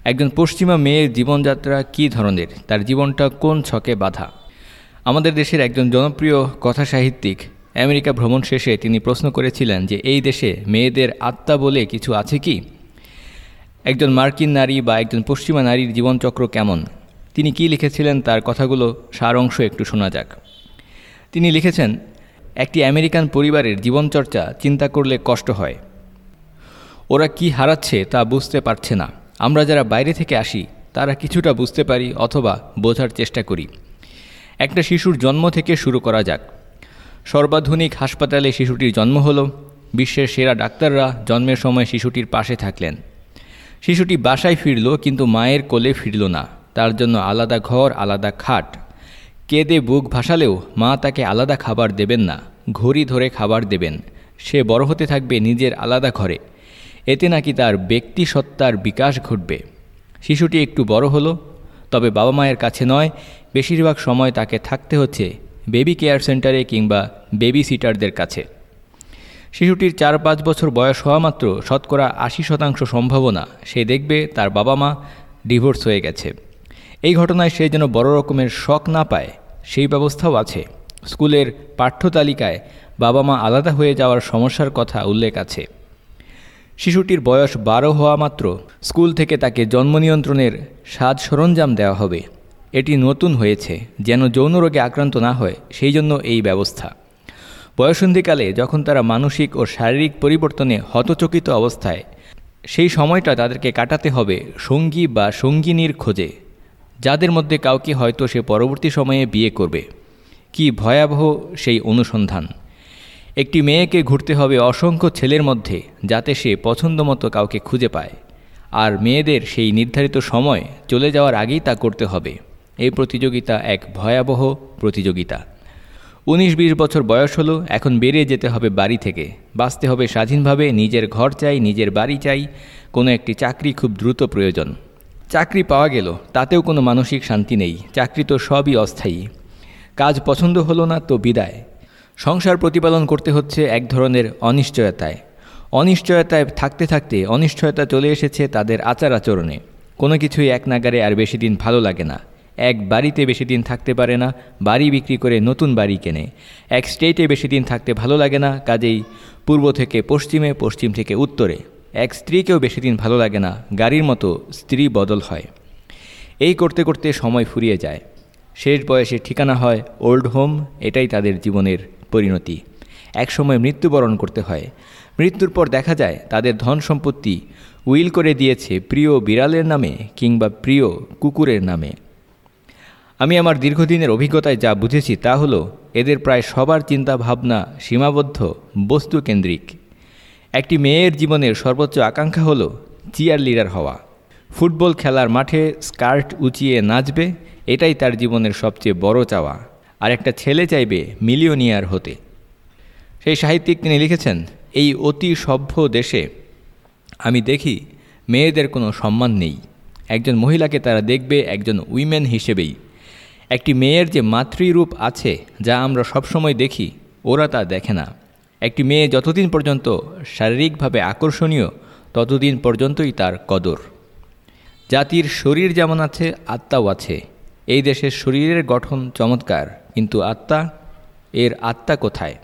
Speaker 1: একজন পশ্চিমা মেয়ের জীবনযাত্রা কী ধরনের? তার জীবনটা কোন ছকে বাধা? আমাদের দেশের একজন জনপ্রিয় কথা সাহিত্যিক আমেরিকা ভ্রমণ শেষে তিনি প্রশ্ন করেছিলেন যে, এই দেশে মেয়েদের আত্মা বলে কিছু আছে কি? একজন মার্কিন নারী বা একজন পশ্চিমা নারীর জীবনচক্র কেমন? তিনি কি লিখেছিলেন? তার কথাগুলো সার অংশ একটু শোনা যাক। তিনি লিখেছেন একটি আমেরিকান পরিবারের জীবনচর্চা চিন্তা করলে কষ্ট হয়। ওরা কি হারাচ্ছে তা বুঝতে পারছে না। আমরা যারা বাইরে থেকে আসি, তারা কিছুটা বুঝতে পারি অথবা বোঝার চেষ্টা করি। একটা শিশুর জন্ম থেকে শুরু করা যাক। সর্বাধুনিক হাসপাতালে শিশুটির জন্ম হলো। বিশ্বের সেরা ডাক্তাররা জন্মের সময় শিশুটির পাশে থাকলেন। শিশুটি বাসায় ফিরল, কিন্তু মায়ের কোলে ফিরল না। তার জন্য আলাদা ঘর, আলাদা খাট। কেঁদে বুক ভাসালেও মা তাকে আলাদা খাবার দেবেন না, ঘড়ি ধরে খাবার দেবেন। সে বড় হতে থাকবে নিজের আলাদা ঘরে। এতে নাকি তার ব্যক্তি সত্তার বিকাশ ঘটবে। শিশুটি একটু বড় হলো, তবে বাবা মায়ের কাছে নয়, বেশিরভাগ সময় তাকে থাকতে হচ্ছে বেবি কেয়ার সেন্টারে কিংবা বেবি সিটারদের কাছে। শিশুটির চার পাঁচ বছর বয়স হওয়া মাত্র শতকরা আশি শতাংশ সম্ভাবনা। সে দেখবে তার বাবা মা ডিভোর্স হয়ে গেছে। এই ঘটনায় সে যেন বড় রকমের শখ না পায়, সেই ব্যবস্থাও আছে। স্কুলের পাঠ্য তালিকায় বাবা মা আলাদা হয়ে যাওয়ার সমস্যার কথা উল্লেখ আছে। শিশুটির বয়স বারো হওয়া মাত্র স্কুল থেকে তাকে জন্ম নিয়ন্ত্রণের সাজ সরঞ্জাম দেওয়া হবে। এটি নতুন হয়েছে, যেন যৌন রোগে আক্রান্ত না হয়, সেই জন্য এই ব্যবস্থা। বয়সন্ধিকালে যখন তারা মানসিক ও শারীরিক পরিবর্তনে হতচকিত অবস্থায়, সেই সময়টা তাদেরকে কাটাতে হবে সঙ্গী বা সঙ্গিনীর খোঁজে। যাদের মধ্যে কাউকে হয়তো সে পরবর্তী সময়ে বিয়ে করবে। কি ভয়াবহ সেই অনুসন্ধান। একটি মেয়েকে ঘুরতে হবে অসংখ্য ছেলের মধ্যে, যাতে সে পছন্দ মতো কাউকে খুঁজে পায়। আর মেয়েদের সেই নির্ধারিত সময় চলে যাওয়ার আগেই তা করতে হবে। এই প্রতিযোগিতা এক ভয়াবহ প্রতিযোগিতা। উনিশ বিশ বছর বয়স হলো, এখন বেরিয়ে যেতে হবে বাড়ি থেকে। বাঁচতে হবে স্বাধীনভাবে, নিজের ঘর চাই, নিজের বাড়ি চাই, কোনো একটি চাকরি খুব দ্রুত প্রয়োজন। চাকরি পাওয়া গেল, তাতেও কোনো মানসিক শান্তি নেই, চাকরি তো সবই অস্থায়ী। কাজ পছন্দ হলো না তো বিদায়। সংসার প্রতিপালন করতে হচ্ছে এক ধরনের অনিশ্চয়তায়। অনিশ্চয়তায় থাকতে থাকতে অনিশ্চয়তা চলে এসেছে তাদের আচার আচরণে। কোনো কিছুই এক নাগারে আর বেশি দিন ভালো লাগে না। এক বাড়িতে বেশি দিন থাকতে পারে না, বাড়ি বিক্রি করে নতুন বাড়ি কেনে। এক স্টেটে বেশি দিন থাকতে ভালো লাগে না, কাজেই পূর্ব থেকে পশ্চিমে, পশ্চিম থেকে উত্তরে। এক স্ত্রীকেও বেশি দিন ভালো লাগে না, গাড়ির মতো স্ত্রী বদল হয়। এই করতে করতে সময় ফুরিয়ে যায়। শেষ বয়সে ঠিকানা হয় ওল্ড হোম, এটাই তাদের জীবনের পরিণতি। একসময় মৃত্যুবরণ করতে হয়। মৃত্যুর পর দেখা যায় তাদের ধন সম্পত্তি উইল করে দিয়েছে প্রিয় বিড়ালের নামে কিংবা প্রিয় কুকুরের নামে। আমি আমার দীর্ঘদিনের অভিজ্ঞতায় যা বুঝেছি তা হলো, এদের প্রায় সবার চিন্তা ভাবনা সীমাবদ্ধ, বস্তুকেন্দ্রিক। একটি মেয়ের জীবনের সর্বোচ্চ আকাঙ্ক্ষা হলো চিয়ার লিডার হওয়া। ফুটবল খেলার মাঠে স্কার্ট উঁচিয়ে নাচবে, এটাই তার জীবনের সবচেয়ে বড় চাওয়া। আর একটা ছেলে চাইবে মিলিয়নিয়ার হতে। সেই সাহিত্যিক তিনি লিখেছেন, এই অতি সভ্য দেশে আমি দেখি মেয়েদের কোনো সম্মান নেই। একজন মহিলাকে তারা দেখবে একজন উইমেন হিসেবেই। একটি মেয়ের যে মাতৃরূপ আছে যা আমরা সবসময় দেখি, ওরা তা দেখে না। একটি মেয়ে যতদিন পর্যন্ত শারীরিকভাবে আকর্ষণীয়, ততদিন পর্যন্তই তার কদর। জাতির শরীর যেমন আছে, আত্মাও আছে। এই দেশের শরীরের গঠন চমৎকার, কিন্তু আত্মা, এর আত্মা কোথায়?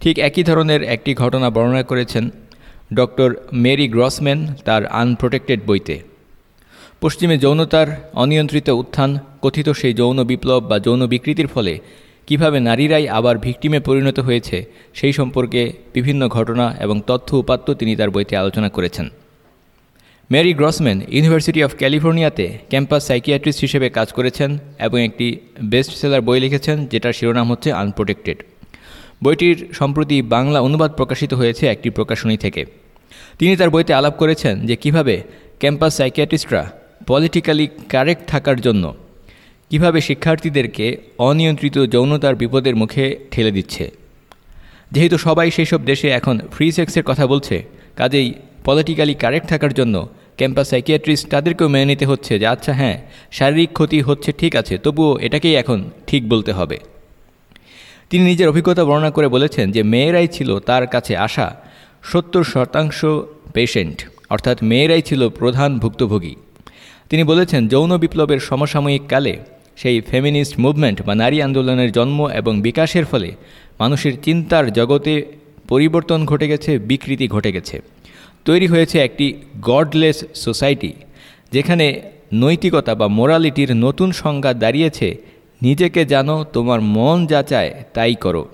Speaker 1: ঠিক একই ধরনের একটি ঘটনা বর্ণনা করেছেন ডক্টর মেরি গ্রসম্যান তার আনপ্রোটেক্টেড বইতে। পশ্চিমে যৌনতার অনিয়ন্ত্রিত উত্থান, কথিত সেই যৌন বিপ্লব বা যৌন বিকৃতির ফলে কীভাবে নারীরাই আবার ভিকটিমে পরিণত হয়েছে, সেই সম্পর্কে বিভিন্ন ঘটনা এবং তথ্য উপাত্ত তিনি তার বইতে আলোচনা করেছেন। মেরি গ্রসম্যান ইউনিভার্সিটি অফ ক্যালিফোর্নিয়াতে ক্যাম্পাস সাইকিয়াট্রিস্ট হিসেবে কাজ করেছেন এবং একটি বেস্ট সেলার বই লিখেছেন, যেটার শিরোনাম হচ্ছে আনপ্রোটেক্টেড। বইটির সম্প্রতি বাংলা অনুবাদ প্রকাশিত হয়েছে একটি প্রকাশনী থেকে। তিনি তার বইতে আলাপ করেছেন যে কীভাবে ক্যাম্পাস সাইকিয়াট্রিস্টরা পলিটিক্যালি কারেক্ট থাকার জন্য কীভাবে শিক্ষার্থীদেরকে অনিয়ন্ত্রিত যৌনতার বিপদের মুখে ঠেলে দিচ্ছে? যেহেতু সবাই সেই সব দেশে এখন ফ্রি সেক্সের কথা বলছে, কাজেই পলিটিক্যালি কারেক্ট থাকার জন্য ক্যাম্পাস সাইকিয়াট্রিস্ট তাদেরকেও মেনে নিতে হচ্ছে যে আচ্ছা হ্যাঁ শারীরিক ক্ষতি হচ্ছে, ঠিক আছে, তবুও এটাকেই এখন ঠিক বলতে হবে। তিনি নিজের অভিজ্ঞতা বর্ণনা করে বলেছেন যে, মেয়েরাই ছিল তার কাছে আসা সত্তর শতাংশ পেশেন্ট অর্থাৎ মেয়েরাই ছিল প্রধান ভুক্তভোগী। তিনি বলেছেন, যৌন বিপ্লবের সমসাময়িক কালে সেই ফেমিনিস্ট মুভমেন্ট বা নারী আন্দোলনের জন্ম এবং বিকাশের ফলে মানুষের চিন্তার জগতে পরিবর্তন ঘটে গেছে, বিকৃতি ঘটে গেছে। তৈরি হয়েছে একটি গডলেস সোসাইটি যেখানে নৈতিকতা বা মোরালিটির নতুন সংজ্ঞা দাঁড়িয়েছে, নিজেকে জানো, তোমার মন যা চায় তাই করো।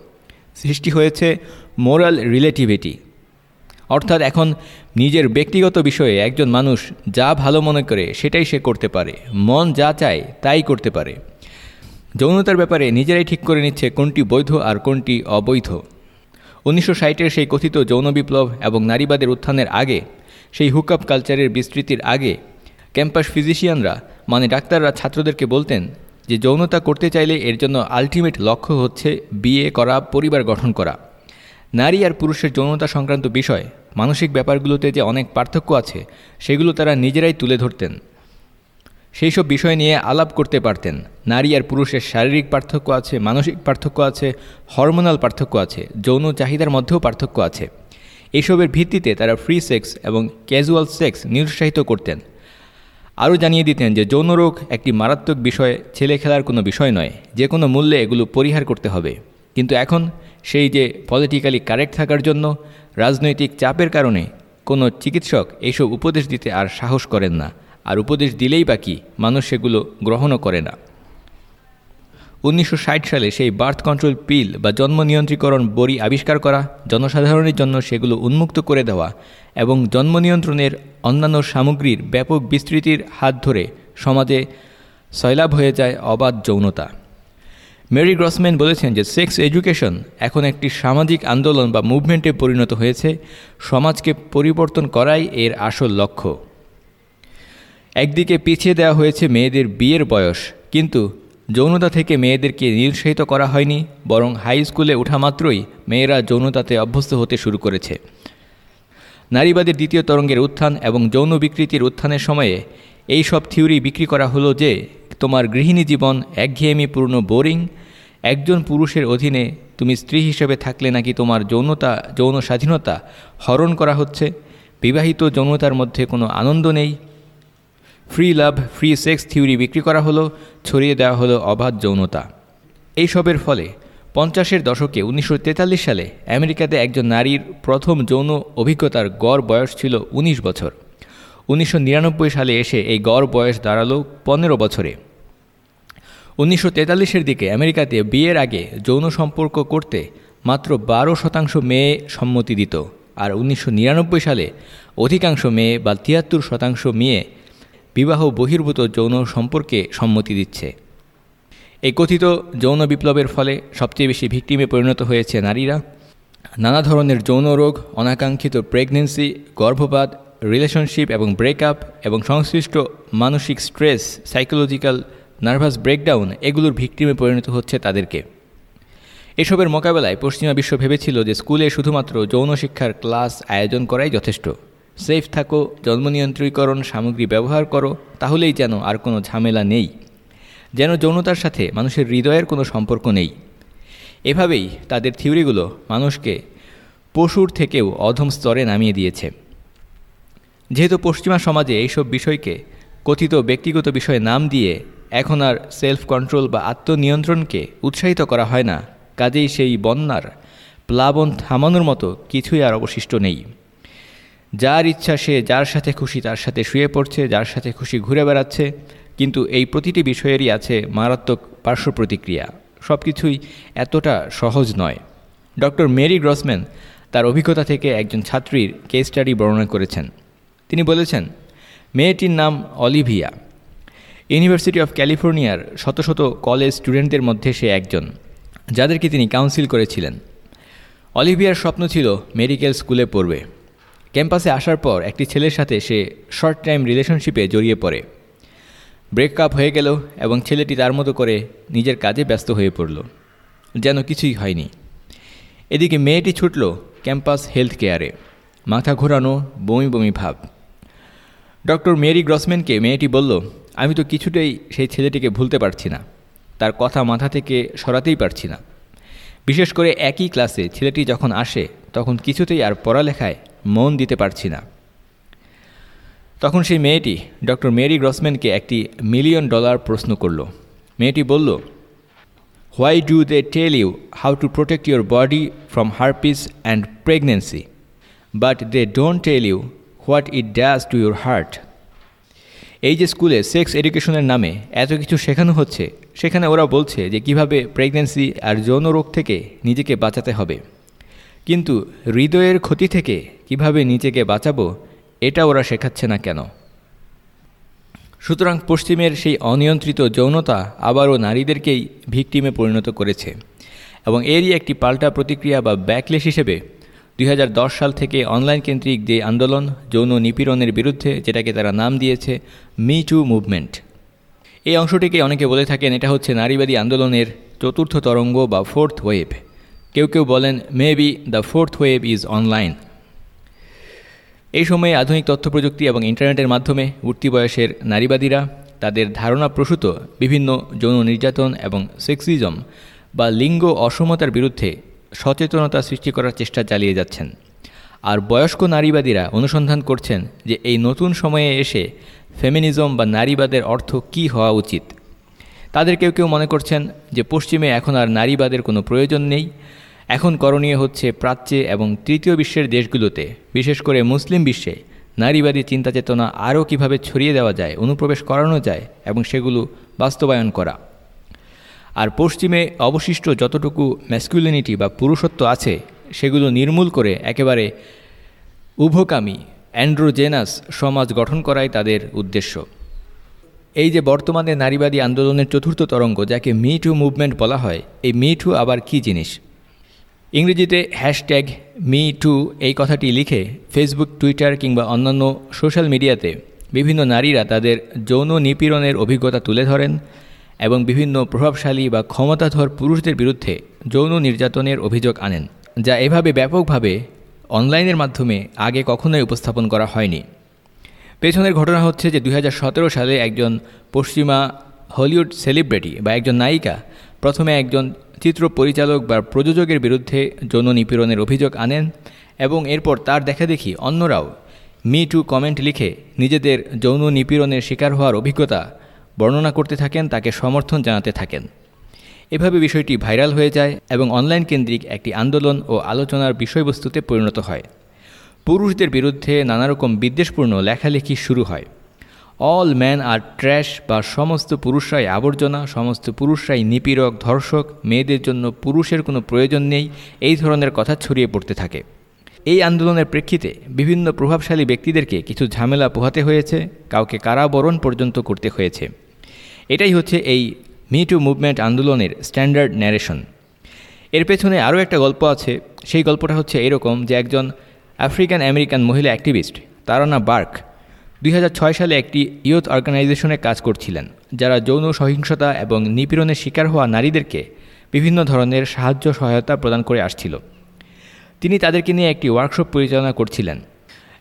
Speaker 1: সৃষ্টি হয়েছে মোরাল রিলেটিভিটি অর্থাৎ এখন নিজের ব্যক্তিগত বিষয়ে একজন মানুষ যা ভালো মনে করে সেটাই সে করতে পারে। মন যা চায় তাই করতে পারে। যৌনতার ব্যাপারে নিজেরাই ঠিক করে নিচ্ছে কোনটি বৈধ আর কোনটি অবৈধ। উনিশশো ষাটের সেই কথিত যৌন বিপ্লব এবং নারীবাদের উত্থানের আগে, সেই হুকআপ কালচারের বিস্তৃতির আগে, ক্যাম্পাস ফিজিশিয়ানরা মানে ডাক্তাররা ছাত্রদেরকে বলতেন যে যৌনতা করতে চাইলে এর জন্য আলটিমেট লক্ষ্য হচ্ছে বিয়ে করা, পরিবার গঠন করা। নারী আর পুরুষের যৌনতা সংক্রান্ত বিষয়, মানসিক ব্যাপারগুলোতে যে অনেক পার্থক্য আছে, সেগুলো তারা নিজেরাই তুলে ধরতেন। সেই সব বিষয় নিয়ে আলাপ করতে পারতেন। নারী আর পুরুষের শারীরিক পার্থক্য আছে, মানসিক পার্থক্য আছে, হরমোনাল পার্থক্য আছে, যৌন চাহিদার মধ্যেও পার্থক্য আছে। এসবের ভিত্তিতে তারা ফ্রি সেক্স এবং ক্যাজুয়াল সেক্স নিরুৎসাহিত করতেন। আরও জানিয়ে দিতেন যে যৌন রোগ একটি মারাত্মক বিষয়, ছেলে খেলার কোনো বিষয় নয়, যে কোনো মূল্যে এগুলো পরিহার করতে হবে। কিন্তু এখন সেই যে পলিটিক্যালি কারেক্ট থাকার জন্য রাজনৈতিক চাপের কারণে কোনো চিকিৎসক এইসব উপদেশ দিতে আর সাহস করেন না। আর উপদেশ দিলেই বাকি মানুষ সেগুলো গ্রহণও করে না। উনিশশো ষাট সালে সেই বার্থ কন্ট্রোল পিল বা জন্ম নিয়ন্ত্রীকরণ বড়ি আবিষ্কার করা জনসাধারণের জন্য সেগুলো উন্মুক্ত করে দেওয়া এবং জন্ম নিয়ন্ত্রণের অন্যান্য সামগ্রীর ব্যাপক বিস্তৃতির হাত ধরে সমাজে সয়লাভ হয়ে যায় অবাধ যৌনতা। মেরি গ্রসম্যান বলেছেন যে সেক্স এডুকেশন এখন একটি সামাজিক আন্দোলন বা মুভমেন্টে পরিণত হয়েছে, সমাজকে পরিবর্তন করাই এর আসল লক্ষ্য। একদিকে পিছিয়ে দেওয়া হয়েছে মেয়েদের বিয়ের বয়স, কিন্তু যৌনতা থেকে মেয়েদেরকে নিরুৎসাহিত করা হয়নি, বরং হাই স্কুলে ওঠা মাত্রই মেয়েরা যৌনতাতে অভ্যস্ত হতে শুরু করেছে। নারীবাদের দ্বিতীয় তরঙ্গের উত্থান এবং যৌন বিকৃতির উত্থানের সময়ে এই সব থিওরি বিক্রি করা হলো যে তোমার গৃহিণী জীবন একঘেয়েমিপূর্ণ বোরিং একজন পুরুষের অধীনে তুমি স্ত্রী হিসেবে থাকলে নাকি তোমার যৌনতা, যৌন স্বাধীনতা হরণ করা হচ্ছে? বিবাহিত যৌনতার মধ্যে কোনো আনন্দ নেই? Free love free sex theory বিক্রি করা হলো, ছড়িয়ে দেওয়া হলো অবাধ যৌনতা। এইসবের ফলে পঞ্চাশের দশকে উনিশশো তেতাল্লিশ সালে আমেরিকাতে একজন নারীর প্রথম যৌন অভিজ্ঞতার গড় বয়স ছিল ১৯ বছর। উনিশশো নিরানব্বই সালে এসে এই গড় বয়স দাঁড়াল পনেরো বছরে। উনিশশো তেতাল্লিশের দিকে আমেরিকাতে বিয়ের আগে যৌন সম্পর্ক করতে মাত্র বারো শতাংশ মেয়ে সম্মতি দিত আর উনিশশো নিরানব্বই সালে অধিকাংশ মেয়ে বা তিয়াত্তর শতাংশ মেয়ে বিবাহ বহির্ভূত যৌন সম্পর্কে সম্মতি দিচ্ছে। এই কথিত যৌন বিপ্লবের ফলে সবচেয়ে বেশি ভিক্টিমে পরিণত হয়েছে নারীরা। নানা ধরনের যৌন রোগ, অনাকাঙ্ক্ষিত প্রেগনেন্সি, গর্ভপাত রিলেশনশিপ এবং ব্রেকআপ এবং সংশ্লিষ্ট মানসিক স্ট্রেস সাইকোলজিক্যাল নার্ভাস ব্রেকডাউন এগুলোর ভিক্টিমে পরিণত হচ্ছে তাদেরকে। এসবের মোকাবেলায় পশ্চিমা বিশ্ব ভেবেছিল যে স্কুলে শুধুমাত্র যৌন শিক্ষার ক্লাস আয়োজন করাই যথেষ্ট। সেফ থাকো জন্মনিয়ন্ত্রীকরণ সামগ্রী ব্যবহার করো, তাহলেই যেন আর কোনো ঝামেলা নেই। যেন যৌনতার সাথে মানুষের হৃদয়ের কোনো সম্পর্ক নেই। এভাবেই তাদের থিওরিগুলো মানুষকে পশুর থেকেও অধম স্তরে নামিয়ে দিয়েছে। যেহেতু পশ্চিমা সমাজে এইসব বিষয়কে কথিত ব্যক্তিগত বিষয়ে নাম দিয়ে এখন আর সেলফ কন্ট্রোল বা আত্মনিয়ন্ত্রণকে উৎসাহিত করা হয় না। কাজেই সেই বন্যার, প্লাবন থামানোর মতো কিছুই আর অবশিষ্ট নেই। যার ইচ্ছা সে যার সাথে খুশি তার সাথে শুয়ে পড়ছে, যার সাথে খুশি ঘুরে বেড়াচ্ছে। কিন্তু এই প্রতিটি বিষয়েরই আছে মারাত্মক পার্শ্ব প্রতিক্রিয়া। সব কিছুই এতটা সহজ নয়। ডক্টর মেরি গ্রসম্যান তার অভিজ্ঞতা থেকে একজন ছাত্রীর কেস স্টাডি বর্ণনা করেছেন। তিনি বলেছেন, মেয়েটির নাম অলিভিয়া। ইউনিভার্সিটি অফ ক্যালিফোর্নিয়ার শত শত কলেজ স্টুডেন্টদের মধ্যে সে একজন, যাদেরকে তিনি কাউন্সিল করেছিলেন। অলিভিয়ার স্বপ্ন ছিল মেডিকেল স্কুলে পড়বে। ক্যাম্পাসে আসার পর একটি ছেলের সাথে সে শর্ট টাইম রিলেশনশিপে জড়িয়ে পড়ে। ব্রেকআপ হয়ে গেল এবং ছেলেটি তার মতো করে নিজের কাজে ব্যস্ত হয়ে পড়ল, যেন কিছুই হয়নি। এদিকে মেয়েটি ছুটল ক্যাম্পাস হেলথ কেয়ারে মাথা ঘোরানো বমি বমি ভাব। ডক্টর মেরি গ্রসম্যানকে মেয়েটি বলল আমি তো কিছুতেই সেই ছেলেটিকে ভুলতে পারছি না। তার কথা মাথা থেকে সরাতেই পারছি না। বিশেষ করে একই ক্লাসে ছেলেটি যখন আসে, তখন কিছুতেই আর পড়ালেখায় মন দিতে পারছি না। তখন সেই মেয়েটি ডক্টর মেরি গ্রসম্যানকে একটি মিলিয়ন ডলার প্রশ্ন করল। মেয়েটি বলল, why do they tell you how to protect your body from herpes and pregnancy, but they don't tell you what it does to your heart? এই যে স্কুলে সেক্স এডুকেশনের নামে এত কিছু শেখানো হচ্ছে, সেখানে ওরা বলছে যে কীভাবে প্রেগনেন্সি আর যৌন রোগ থেকে নিজেকে বাঁচাতে হবে। কিন্তু হৃদয়ের ক্ষতি থেকে কীভাবে নিজেকে বাঁচাবো, এটা ওরা শেখাচ্ছে না কেন? সুতরাং পশ্চিমের সেই অনিয়ন্ত্রিত যৌনতা আবারও নারীদেরকেই ভিকটিমে পরিণত করেছে। এবং এরই একটি পাল্টা প্রতিক্রিয়া বা ব্যাকলেশ হিসেবে দুই হাজার দশ সাল থেকে অনলাইন কেন্দ্রিক যে আন্দোলন, যৌন নিপীড়নের বিরুদ্ধে যেটাকে তারা নাম দিয়েছে মি টু মুভমেন্ট এই অংশটিকে অনেকে বলে থাকেন এটা হচ্ছে নারীবাদী আন্দোলনের চতুর্থ তরঙ্গ বা ফোর্থ ওয়েভ কেউ কেউ বলেন may be the fourth wave is online এই সময়ে আধুনিক তথ্য প্রযুক্তি এবং ইন্টারনেটের মাধ্যমে উঠতি বয়সের নারীবাদীরা তাদের ধারণা প্রসূত বিভিন্ন যৌন নির্যাতন এবং সেক্সিজম বা লিঙ্গ অসমতার বিরুদ্ধে সচেতনতা সৃষ্টি করার চেষ্টা চালিয়ে যাচ্ছেন। আর বয়স্ক নারীবাদীরা অনুসন্ধান করছেন যে এই নতুন সময়ে এসে ফেমিনিজম বা নারীবাদের অর্থ কি হওয়া উচিত। তাদের কেউ কেউ মনে করছেন যে পশ্চিমে এখন আর নারীবাদের কোনো প্রয়োজন নেই। এখন করণীয় হচ্ছে প্রাচ্যে এবং তৃতীয় বিশ্বের দেশগুলোতে, বিশেষ করে মুসলিম বিশ্বে, নারীবাদী চিন্তা চেতনা আরও কীভাবে ছড়িয়ে দেওয়া যায়, অনুপ্রবেশ করানো যায় এবং সেগুলো বাস্তবায়ন করা। আর পশ্চিমে অবশিষ্ট যতটুকু ম্যাসকুলিনিটি বা পুরুষত্ব আছে, সেগুলো নির্মূল করে একেবারে উভকামী অ্যান্ড্রোজেনাস সমাজ গঠন করাই তাদের উদ্দেশ্য। এই যে বর্তমানে নারীবাদী আন্দোলনের চতুর্থ তরঙ্গ, যাকে মি টু মুভমেন্ট বলা হয়, এই মিঠু আবার কী জিনিস? ইংরেজিতে হ্যাশট্যাগ মি টু এই কথাটি লিখে ফেসবুক টুইটার কিংবা অন্যান্য সোশ্যাল মিডিয়াতে বিভিন্ন নারীরা তাদের যৌন নিপীড়নের অভিজ্ঞতা তুলে ধরেন এবং বিভিন্ন প্রভাবশালী বা ক্ষমতাধর পুরুষদের বিরুদ্ধে যৌন নির্যাতনের অভিযোগ আনেন, যা এভাবে ব্যাপকভাবে অনলাইনের মাধ্যমে আগে কখনোই উপস্থাপন করা হয়নি। পেছনের ঘটনা হচ্ছে যে দু হাজার সতেরো সালে একজন পশ্চিমা হলিউড সেলিব্রিটি বা একজন নায়িকা প্রথমে একজন চিত্র পরিচালক বা প্রযোজকের বিরুদ্ধে যৌন নিপীড়নের অভিযোগ আনেন এবং এরপর তার দেখা দেখি অন্যরাও মি টু কমেন্ট লিখে নিজেদের যৌন নিপীড়নের শিকার হওয়ার অভিজ্ঞতা বর্ণনা করতে থাকেন, তাকে সমর্থন জানাতে থাকেন। এভাবে বিষয়টি ভাইরাল হয়ে যায় এবং অনলাইন কেন্দ্রিক একটি আন্দোলন ও আলোচনার বিষয়বস্তুতে পরিণত হয়। পুরুষদের বিরুদ্ধে নানারকম বিদ্বেষপূর্ণ লেখালেখি শুরু হয়। অল ম্যান আর ট্র্যাশ বা সমস্ত পুরুষরাই আবর্জনা, সমস্ত পুরুষরাই নিপীড়ক, ধর্ষক, মেয়েদের জন্য পুরুষের কোনো প্রয়োজন নেই, এই ধরনের কথা ছড়িয়ে পড়তে থাকে। এই আন্দোলনের প্রেক্ষিতে বিভিন্ন প্রভাবশালী ব্যক্তিদেরকে কিছু ঝামেলা পোহাতে হয়েছে, কাউকে কারাবরণ পর্যন্ত করতে হয়েছে। এটাই হচ্ছে এই মি টু মুভমেন্ট আন্দোলনের স্ট্যান্ডার্ড ন্যারেশন এর পেছনে আরও একটা গল্প আছে। সেই গল্পটা হচ্ছে এরকম যে একজন আফ্রিকান আমেরিকান মহিলা অ্যাক্টিভিস্ট তারানা বার্ক দুই হাজার ছয় সালে একটি ইয়ুথ অর্গানাইজেশনে কাজ করছিলেন, যারা যৌন সহিংসতা এবং নিপীড়নের শিকার হওয়া নারীদেরকে বিভিন্ন ধরনের সাহায্য সহায়তা প্রদান করে আসছিল। তিনি তাদেরকে নিয়ে একটি ওয়ার্কশপ পরিচালনা করছিলেন।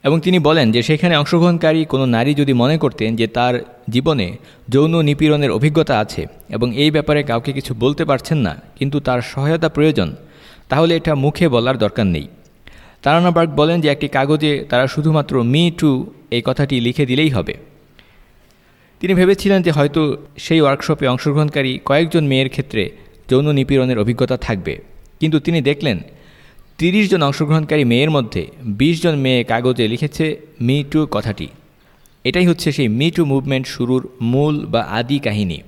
Speaker 1: এবং তিনি বলেন যে সেখানে অংশগ্রহণকারী কোনো নারী যদি মনে করতেন যে তার জীবনে যৌন নিপীড়নের অভিজ্ঞতা আছে এবং এই ব্যাপারে কাউকে কিছু বলতে পারছেন না, কিন্তু তার সহায়তা প্রয়োজন, তাহলে এটা মুখে বলার দরকার নেই। তারানাবার্গ বলেন যে একটি কাগজে তারা শুধুমাত্র মি টু এই কথাটি লিখে দিলেই হবে। তিনি ভেবেছিলেন যে হয়তো সেই ওয়ার্কশপে অংশগ্রহণকারী কয়েকজন মেয়ের ক্ষেত্রে যৌন নিপীড়নের অভিজ্ঞতা থাকবে, কিন্তু তিনি দেখলেন তিরিশ জন অংশগ্রহণকারী মেয়ের মধ্যে ২০ জন মেয়ে কাগজে লিখেছে মি টু কথাটি। এটাই হচ্ছে সেই মি টু মুভমেন্ট শুরুর মূল বা আদি কাহিনী।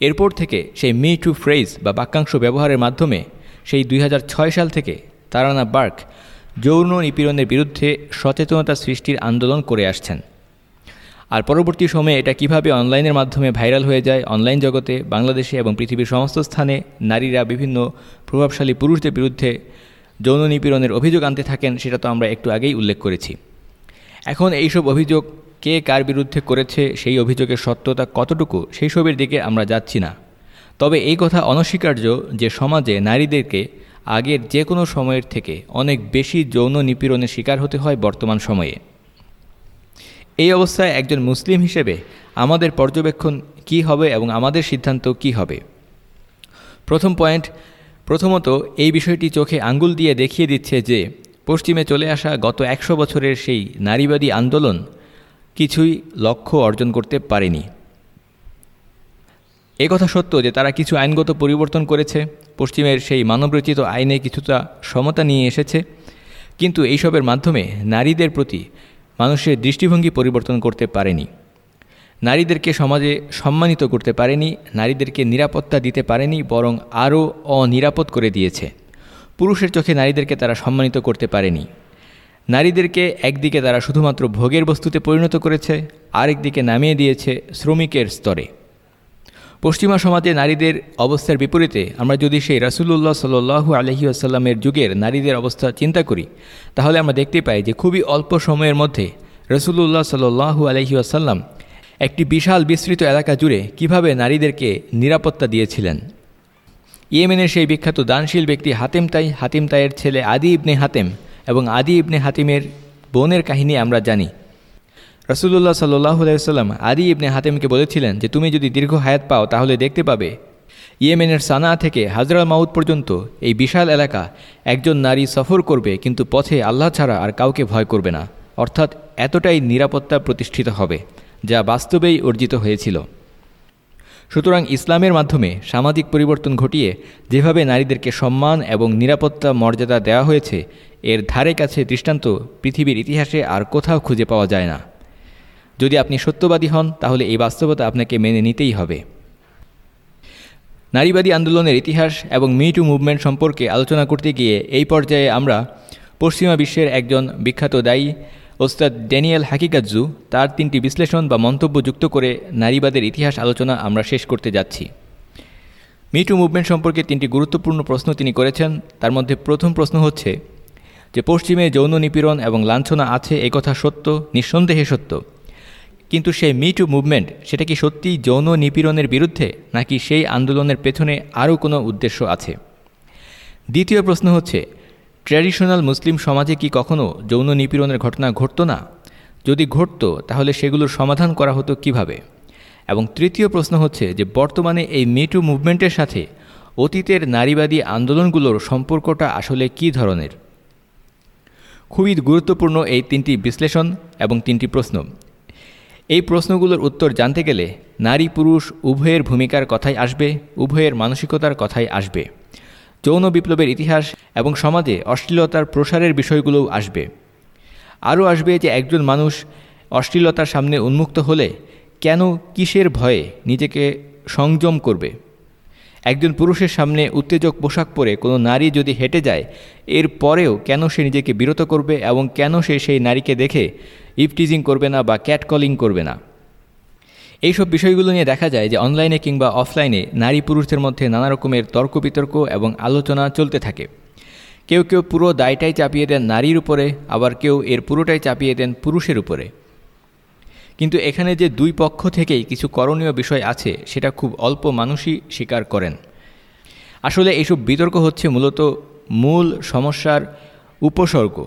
Speaker 1: এরপর থেকে সেই মি টু ফ্রেজ বা বাক্যাংশ ব্যবহারের মাধ্যমে সেই দুই হাজার ছয় সাল থেকে তারানা বার্ক যৌন নিপীড়নের বিরুদ্ধে সচেতনতা সৃষ্টির আন্দোলন করে আসছেন। আর পরবর্তী সময়ে এটা কীভাবে অনলাইনের মাধ্যমে ভাইরাল হয়ে যায়, অনলাইন জগতে, বাংলাদেশে এবং পৃথিবীর সমস্ত স্থানে নারীরা বিভিন্ন প্রভাবশালী পুরুষদের বিরুদ্ধে যৌন নিপীড়নের অভিযোগ আনতে থাকেন, সেটা তো আমরা একটু আগেই উল্লেখ করেছি। এখন এইসব অভিযোগ কে কার বিরুদ্ধে করেছে, সেই অভিযোগের সত্যতা কতটুকু, সেই সবের দিকে আমরা যাচ্ছি না। তবে এই কথা অনস্বীকার্য যে সমাজে নারীদেরকে আগের যে কোনো সময়ের থেকে অনেক বেশি যৌন নিপীড়নের শিকার হতে হয় বর্তমান সময়ে। এই অবস্থায় একজন মুসলিম হিসেবে আমাদের পর্যবেক্ষণ কি হবে এবং আমাদের সিদ্ধান্ত কি হবে? প্রথম পয়েন্ট, প্রথমত এই বিষয়টি চোখে আঙ্গুল দিয়ে দেখিয়ে দিচ্ছে যে, পশ্চিমে চলে আসা গত একশো বছরের সেই নারীবাদী আন্দোলন কিছুই লক্ষ্য অর্জন করতে পারেনি। কথা সত্য যে, তারা কিছু আইনগত পরিবর্তন করেছে, পশ্চিমের সেই মানবরচিত আইনে কিছুটা সমতা নিয়ে এসেছে, কিন্তু এইসবের মাধ্যমে নারীদের প্রতি মানুষের দৃষ্টিভঙ্গি পরিবর্তন করতে পারেনি। নারীদেরকে সমাজে সম্মানিত করতে পারেনি, নারীদেরকে নিরাপত্তা দিতে পারেনি, বরং আরও অনিরাপদ করে দিয়েছে। পুরুষের চোখে নারীদেরকে তারা সম্মানিত করতে পারেনি। নারীদেরকে একদিকে তারা শুধুমাত্র ভোগের বস্তুতে পরিণত করেছে, আরেকদিকে নামিয়ে দিয়েছে শ্রমিকের স্তরে। পশ্চিমা সমাজে নারীদের অবস্থার বিপরীতে আমরা যদি সেই রাসুল্লাহ সাল্লু আলহি আসাল্লামের যুগের নারীদের অবস্থা চিন্তা করি, তাহলে আমরা দেখতে পাই যে খুবই অল্প সময়ের মধ্যে রসুল্লাহ সাল্লু আলহি আসাল্লাম একটি বিশাল বিস্তৃত এলাকা জুড়ে কীভাবে নারীদেরকে নিরাপত্তা দিয়েছিলেন। ইয়েমেনের সেই বিখ্যাত দানশীল ব্যক্তি হাতেম তাই, হাতিম তাইয়ের ছেলে আদি ইবনে হাতেম এবং আদি ইবনে হাতিমের বোনের কাহিনী আমরা জানি। রসুল্লাহ সাল্লাহ আদি ইবনে হাতেমকে বলেছিলেন যে, তুমি যদি দীর্ঘ হায়াত পাও, তাহলে দেখতে পাবে ইয়েমেনের সানা থেকে হাজরা মাউদ পর্যন্ত এই বিশাল এলাকা একজন নারী সফর করবে, কিন্তু পথে আল্লাহ ছাড়া আর কাউকে ভয় করবে না। অর্থাৎ এতটাই নিরাপত্তা প্রতিষ্ঠিত হবে, যা বাস্তবেই অর্জিত হয়েছিল। সুতরাং ইসলামের মাধ্যমে সামাজিক পরিবর্তন ঘটিয়ে যেভাবে নারীদেরকে সম্মান এবং নিরাপত্তা মর্যাদা দেওয়া হয়েছে, এর ধারে কাছে দৃষ্টান্ত পৃথিবীর ইতিহাসে আর কোথাও খুঁজে পাওয়া যায় না। যদি আপনি সত্যবাদী হন, তাহলে এই বাস্তবতা আপনাকে মেনে নিতেই হবে। নারীবাদী আন্দোলনের ইতিহাস এবং মিটু মুভমেন্ট সম্পর্কে আলোচনা করতে গিয়ে এই পর্যায়ে আমরা পশ্চিমা বিশ্বের একজন বিখ্যাত দায়ী ওস্তাদ ড্যানিয়েল হাকিকাজু তার তিনটি বিশ্লেষণ বা মন্তব্য যুক্ত করে নারীবাদের ইতিহাস আলোচনা আমরা শেষ করতে যাচ্ছি। মিটু মুভমেন্ট সম্পর্কে তিনটি গুরুত্বপূর্ণ প্রশ্ন তিনি করেছেন। তার মধ্যে প্রথম প্রশ্ন হচ্ছে যে, পশ্চিমে যৌন নিপীড়ন এবং লাঞ্ছনা আছে কথা সত্য? নিঃসন্দেহে সত্য। কিন্তু সেই মিটু মুভমেন্ট সেটা কি সত্যি যৌন নিপীড়নের বিরুদ্ধে, নাকি সেই আন্দোলনের পেছনে আরও কোনো উদ্দেশ্য আছে? দ্বিতীয় প্রশ্ন হচ্ছে, ট্র্যাডিশনাল মুসলিম সমাজে কি কখনও যৌন নিপীড়নের ঘটনা ঘটত না? যদি ঘটত, তাহলে সেগুলোর সমাধান করা হতো কীভাবে? এবং তৃতীয় প্রশ্ন হচ্ছে যে, বর্তমানে এই মিটু মুভমেন্টের সাথে অতীতের নারীবাদী আন্দোলনগুলোর সম্পর্কটা আসলে কি ধরনের? খুবই গুরুত্বপূর্ণ এই তিনটি বিশ্লেষণ এবং তিনটি প্রশ্ন। এই প্রশ্নগুলোর উত্তর জানতে গেলে নারী পুরুষ উভয়ের ভূমিকার কথাই আসবে, উভয়ের মানসিকতার কথাই আসবে। যৌন বিপ্লবের ইতিহাস এবং সমাজে অশ্লীলতার প্রসারের বিষয়গুলোও আসবে। আরও আসবে যে একজন মানুষ অশ্লীলতার সামনে উন্মুক্ত হলে কেন কিসের ভয়ে নিজেকে সংযম করবে? একজন পুরুষের সামনে উত্তেজক পোশাক পরে কোনো নারী যদি হেঁটে যায়, এর পরেও কেন সে নিজেকে বিরত করবে এবং কেন সে সেই নারীকে দেখে ইফটিজিং করবে না বা ক্যাট কলিং করবে না? এইসব বিষয়গুলো নিয়ে দেখা যায় যে অনলাইনে কিংবা অফলাইনে নারী পুরুষদের মধ্যে নানা রকমের তর্ক বিতর্ক এবং আলোচনা চলতে থাকে। কেউ কেউ পুরো দায়টাই চাপিয়ে দেন নারীর উপরে, আবার কেউ এর পুরোটাই চাপিয়ে দেন পুরুষের উপরে। কিন্তু এখানে যে দুই পক্ষ থেকেই কিছু করণীয় বিষয় আছে, সেটা খুব অল্প মানুষই স্বীকার করেন। আসলে এইসব বিতর্ক হচ্ছে মূলত মূল সমস্যার উপসর্গ।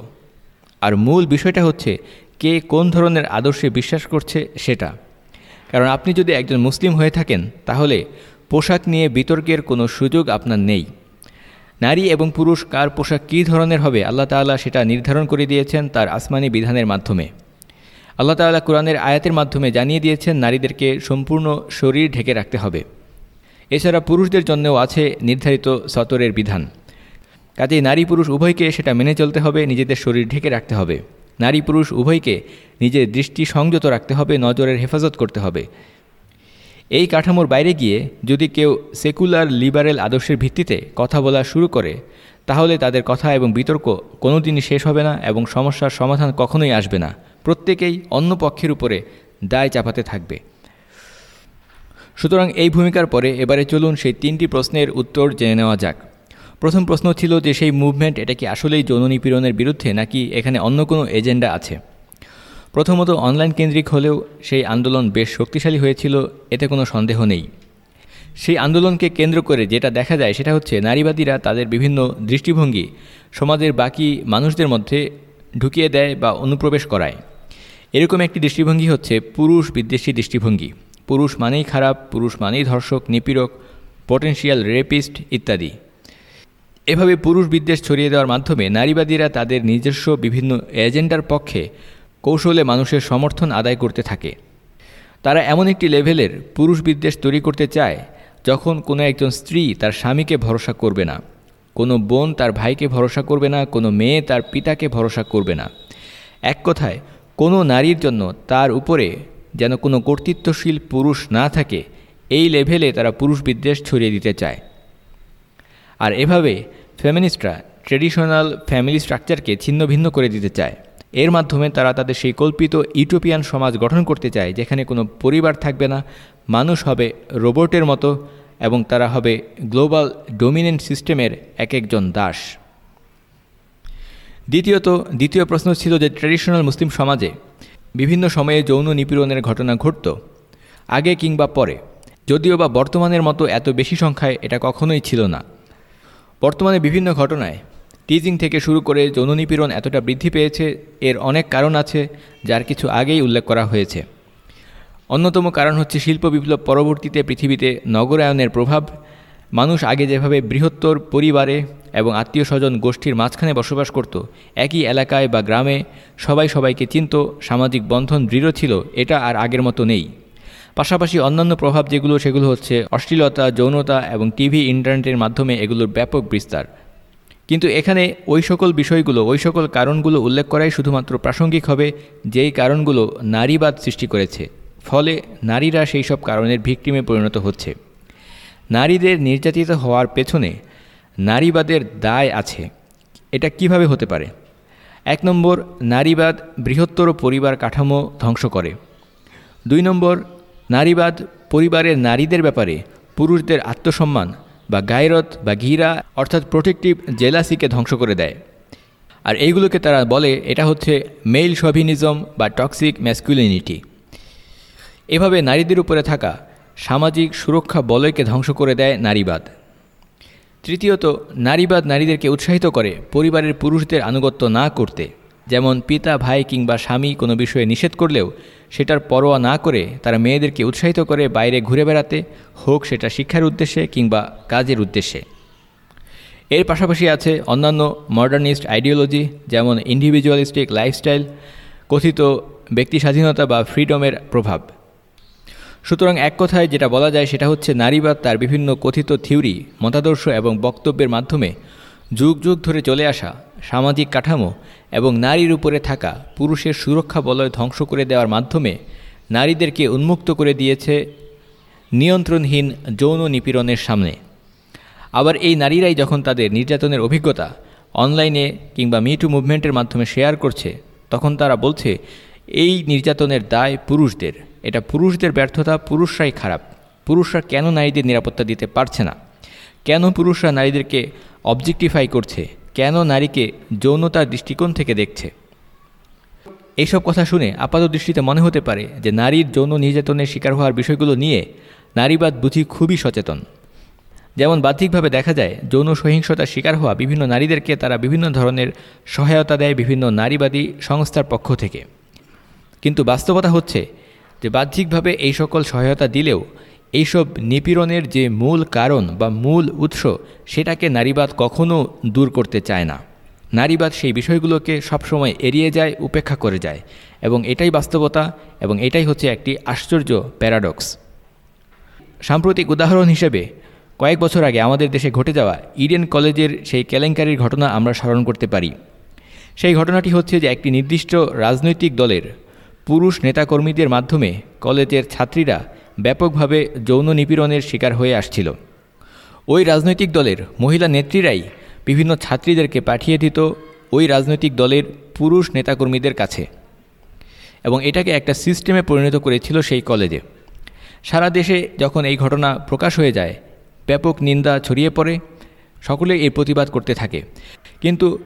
Speaker 1: আর মূল বিষয়টা হচ্ছে কে কোন ধরনের আদর্শে বিশ্বাস করছে সেটা। কারণ আপনি যদি একজন মুসলিম হয়ে থাকেন, তাহলে পোশাক নিয়ে বিতর্কের কোনো সুযোগ আপনার নেই। নারী এবং পুরুষ কার পোশাক কী ধরনের হবে, আল্লাহ তাল্লাহ সেটা নির্ধারণ করে দিয়েছেন তার আসমানি বিধানের মাধ্যমে। আল্লাহ তাল্লাহ কোরআনের আয়াতের মাধ্যমে জানিয়ে দিয়েছেন, নারীদেরকে সম্পূর্ণ শরীর ঢেকে রাখতে হবে। এছাড়া পুরুষদের জন্যও আছে নির্ধারিত সতরের বিধান। কাজেই নারী পুরুষ উভয়কে সেটা মেনে চলতে হবে, নিজেদের শরীর ঢেকে রাখতে হবে। নারী পুরুষ উভয়কে নিজের দৃষ্টি সংযত রাখতে হবে, নজরের হেফাজত করতে হবে। এই কাঠামোর বাইরে গিয়ে যদি কেউ সেকুলার লিবারেল আদর্শের ভিত্তিতে কথা বলা শুরু করে, তাহলে তাদের কথা এবং বিতর্ক কোনো দিনই শেষ হবে না এবং সমস্যার সমাধান কখনোই আসবে না। প্রত্যেকেই অন্য পক্ষের উপরে দায় চাপাতে থাকবে। সুতরাং এই ভূমিকার পরে এবারে চলুন সেই তিনটি প্রশ্নের উত্তর জেনে নেওয়া যাক। প্রথম প্রশ্ন ছিল যে সেই মুভমেন্ট এটা কি আসলেই যৌন নিপীড়নের বিরুদ্ধে নাকি এখানে অন্য কোনো এজেন্ডা আছে? প্রথমত অনলাইন কেন্দ্রিক হলেও সেই আন্দোলন বেশ শক্তিশালী হয়েছিল, এতে কোনো সন্দেহ নেই। সেই আন্দোলনকে কেন্দ্র করে যেটা দেখা যায় সেটা হচ্ছে নারীবাদীরা তাদের বিভিন্ন দৃষ্টিভঙ্গি সমাজের বাকি মানুষদের মধ্যে ঢুকিয়ে দেয় বা অনুপ্রবেশ করায়। এরকম একটি দৃষ্টিভঙ্গি হচ্ছে পুরুষ বিদ্বেষী দৃষ্টিভঙ্গি। পুরুষ মানেই খারাপ, পুরুষ মানেই ধর্ষক, নিপীড়ক পটেন্সিয়াল রেপিস্ট ইত্যাদি। এভাবে পুরুষ বিদ্বেষ ছড়িয়ে দেওয়ার মাধ্যমে নারীবাদীরা তাদের নিজস্ব বিভিন্ন এজেন্ডার পক্ষে কৌশলে মানুষের সমর্থন আদায় করতে থাকে। তারা এমন একটি লেভেলের পুরুষ বিদ্বেষ তৈরি করতে চায় যখন কোনো একজন স্ত্রী তার স্বামীকে ভরসা করবে না, কোনো বোন তার ভাইকে ভরসা করবে না, কোনো মেয়ে তার পিতাকে ভরসা করবে না। এক কথায় কোনো নারীর জন্য তার উপরে যেন কোনো কর্তৃত্বশীল পুরুষ না থাকে, এই লেভেলে তারা পুরুষ বিদ্বেষ ছড়িয়ে দিতে চায়। আর এভাবে ফেমিনিস্টরা ট্রেডিশনাল ফ্যামিলি স্ট্রাকচারকে ছিন্ন ভিন্ন করে দিতে চায়। এর মাধ্যমে তারা তাদের সেই কল্পিত ইউটোপিয়ান সমাজ গঠন করতে চায়, যেখানে কোনো পরিবার থাকবে না, মানুষ হবে রোবটের মতো এবং তারা হবে গ্লোবাল ডোমিনেন্ট সিস্টেমের এক একজন দাস। দ্বিতীয়ত, দ্বিতীয় প্রশ্ন ছিল যে ট্র্যাডিশনাল মুসলিম সমাজে বিভিন্ন সময়ে যৌন নিপীড়নের ঘটনা ঘটত, আগে কিংবা পরে। যদিও বা বর্তমানের মতো এত বেশি সংখ্যায় এটা কখনোই ছিল না। বর্তমানে বিভিন্ন ঘটনায় টিজিং থেকে শুরু করে যৌন নিপীড়ন এতটা বৃদ্ধি পেয়েছে, এর অনেক কারণ আছে যার কিছু আগেই উল্লেখ করা হয়েছে। অন্যতম কারণ হচ্ছে শিল্প বিপ্লব পরবর্তীতে পৃথিবীতে নগরায়নের প্রভাব মানুষ আগে যেভাবে বৃহত্তর পরিবারে এবং আত্মীয় স্বজন গোষ্ঠীর মাঝখানে বসবাস করত, একই এলাকায় বা গ্রামে সবাই সবাইকে চিনত, সামাজিক বন্ধন দৃঢ় ছিল, এটা আর আগের মতো নেই। পাশাপাশি অন্যান্য প্রভাব যেগুলো, সেগুলো হচ্ছে অশ্লীলতা, যৌনতা এবং টিভি, ইন্টারনেটের মাধ্যমে এগুলোর ব্যাপক বিস্তার। কিন্তু এখানে ওই সকল বিষয়গুলো, ওই সকল কারণগুলো উল্লেখ করাই শুধুমাত্র প্রাসঙ্গিক হবে, যেই কারণগুলো নারীবাদ সৃষ্টি করেছে। ফলে নারীরা সেই সব কারণের ভিক্টিমে পরিণত হচ্ছে। নারীদের নির্যাতিত হওয়ার পেছনে নারীবাদের দায় আছে। এটা কীভাবে হতে পারে? এক নম্বর, নারীবাদ বৃহত্তর পরিবার কাঠামো ধ্বংস করে। দুই নম্বর, নারীবাদ পরিবারের নারীদের ব্যাপারে পুরুষদের আত্মসম্মান বা গায়রত বা ঘিরা অর্থাৎ প্রোটেকটিভ জেলাসিকে ধ্বংস করে দেয়। আর এইগুলোকে তারা বলে এটা হচ্ছে মেল সভিনিজম বা টক্সিক ম্যাসকুলিনিটি এভাবে নারীদের উপরে থাকা সামাজিক সুরক্ষা বলয়কে ধ্বংস করে দেয় নারীবাদ। তৃতীয়ত, নারীবাদ নারীদেরকে উৎসাহিত করে পরিবারের পুরুষদের আনুগত্য না করতে। যেমন পিতা, ভাই কিংবা স্বামী কোনো বিষয়ে নিষেধ করলেও সেটার পরোয়া না করে তারা মেয়েদেরকে উৎসাহিত করে বাইরে ঘুরে বেড়াতে হোক সেটা শিক্ষার উদ্দেশ্যে কিংবা কাজের উদ্দেশ্যে। এর পাশাপাশি আছে অন্যান্য মডার্নিস্ট আইডিওলজি যেমন ইন্ডিভিজুয়ালিস্টিক লাইফস্টাইল কথিত ব্যক্তি স্বাধীনতা বা ফ্রিডমের প্রভাব। সুতরাং এক কথায় যেটা বলা যায় সেটা হচ্ছে নারীবাদ তার বিভিন্ন কথিত থিওরি, মতাদর্শ এবং বক্তব্যের মাধ্যমে যুগ যুগ ধরে চলে আসা সামাজিক কাঠামো এবং নারীর উপরে থাকা পুরুষের সুরক্ষা বলয় ধ্বংস করে দেওয়ার মাধ্যমে নারীদেরকে উন্মুক্ত করে দিয়েছে নিয়ন্ত্রণহীন যৌন নিপীড়নের সামনে। আবার এই নারীরাই যখন তাদের নির্যাতনের অভিজ্ঞতা অনলাইনে কিংবা মিটু মুভমেন্টের মাধ্যমে শেয়ার করছে, তখন তারা বলছে, এই নির্যাতনের দায় পুরুষদের। এটা পুরুষদের ব্যর্থতা, পুরুষরাই খারাপ। পুরুষরা কেন নারীদের নিরাপত্তা দিতে পারছে না? কেন পুরুষরা নারীদেরকে অবজেক্টিফাই করছে? কেন নারীকে যৌনতার দৃষ্টিকোণ থেকে দেখছে? এইসব কথা শুনে আপাত দৃষ্টিতে মনে হতে পারে যে নারীর যৌন নির্যাতনের শিকার হওয়ার বিষয়গুলো নিয়ে নারীবাদ বুঝি খুবই সচেতন। যেমন বাহ্যিকভাবে দেখা যায়, যৌন সহিংসতার শিকার হওয়া বিভিন্ন নারীদেরকে তারা বিভিন্ন ধরনের সহায়তা দেয় বিভিন্ন নারীবাদী সংস্থার পক্ষ থেকে। কিন্তু বাস্তবতা হচ্ছে যে বাহ্যিকভাবে এই সকল সহায়তা দিলেও এইসব নিপীড়নের যে মূল কারণ বা মূল উৎস, সেটাকে নারীবাদ কখনও দূর করতে চায় না। নারীবাদ সেই বিষয়গুলোকে সবসময় এড়িয়ে যায়, উপেক্ষা করে যায় এবং এটাই বাস্তবতা এবং এটাই হচ্ছে একটি আশ্চর্য প্যারাডক্স। সাম্প্রতিক উদাহরণ হিসেবে, কয়েক বছর আগে আমাদের দেশে ঘটে যাওয়া ইডেন কলেজের সেই কেলেঙ্কারির ঘটনা আমরা স্মরণ করতে পারি। সেই ঘটনাটি হচ্ছে যে একটি নির্দিষ্ট রাজনৈতিক দলের পুরুষ নেতাকর্মীদের মাধ্যমে কলেজের ছাত্রীরা ব্যাপকভাবে যৌন নিপীড়নের শিকার হয়ে আসছিল। ওই রাজনৈতিক দলের মহিলা নেত্রীরাই বিভিন্ন ছাত্রীদেরকে পাঠিয়ে দিত ওই রাজনৈতিক দলের পুরুষ নেতাকর্মীদের কাছে। এবং এটাকে একটা সিস্টেমে পরিণত করেছিল সেই কলেজে। সারা দেশে যখন এই ঘটনা প্রকাশ হয়ে যায়, ব্যাপক নিন্দা ছড়িয়ে পড়ে, সকলে এই প্রতিবাদ করতে থাকে। কিন্তু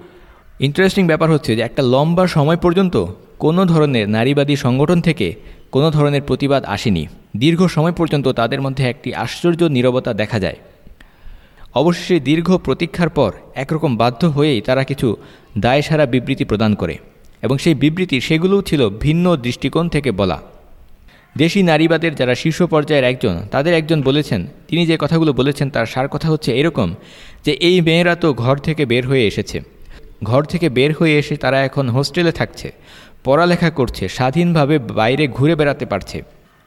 Speaker 1: ইন্টারেস্টিং ব্যাপার হচ্ছে যে একটা লম্বা সময় পর্যন্ত কোনো ধরনের নারীবাদী সংগঠন থেকে কোনো ধরনের প্রতিবাদ আসেনি। দীর্ঘ সময় পর্যন্ত তাদের মধ্যে একটি আশ্চর্য নিরবতা দেখা যায়। অবশেষে দীর্ঘ প্রতীক্ষার পর একরকম বাধ্য হয়েই তারা কিছু দায়সারা বিবৃতি প্রদান করে এবং সেই বিবৃতি সেগুলোও ছিল ভিন্ন দৃষ্টিকোণ থেকে বলা। দেশি নারীবাদের যারা শীর্ষ পর্যায়ের একজন, তাদের একজন বলেছেন, তিনি যে কথাগুলো বলেছেন তার সার কথা হচ্ছে এরকম যে এই মেয়েরা তো ঘর থেকে বের হয়ে এসেছে। ঘর থেকে বের হয়ে এসে তারা এখন হোস্টেলে থাকছে। পড়ালেখা করছে, স্বাধীনভাবে বাইরে ঘুরে বেড়াতে পারছে।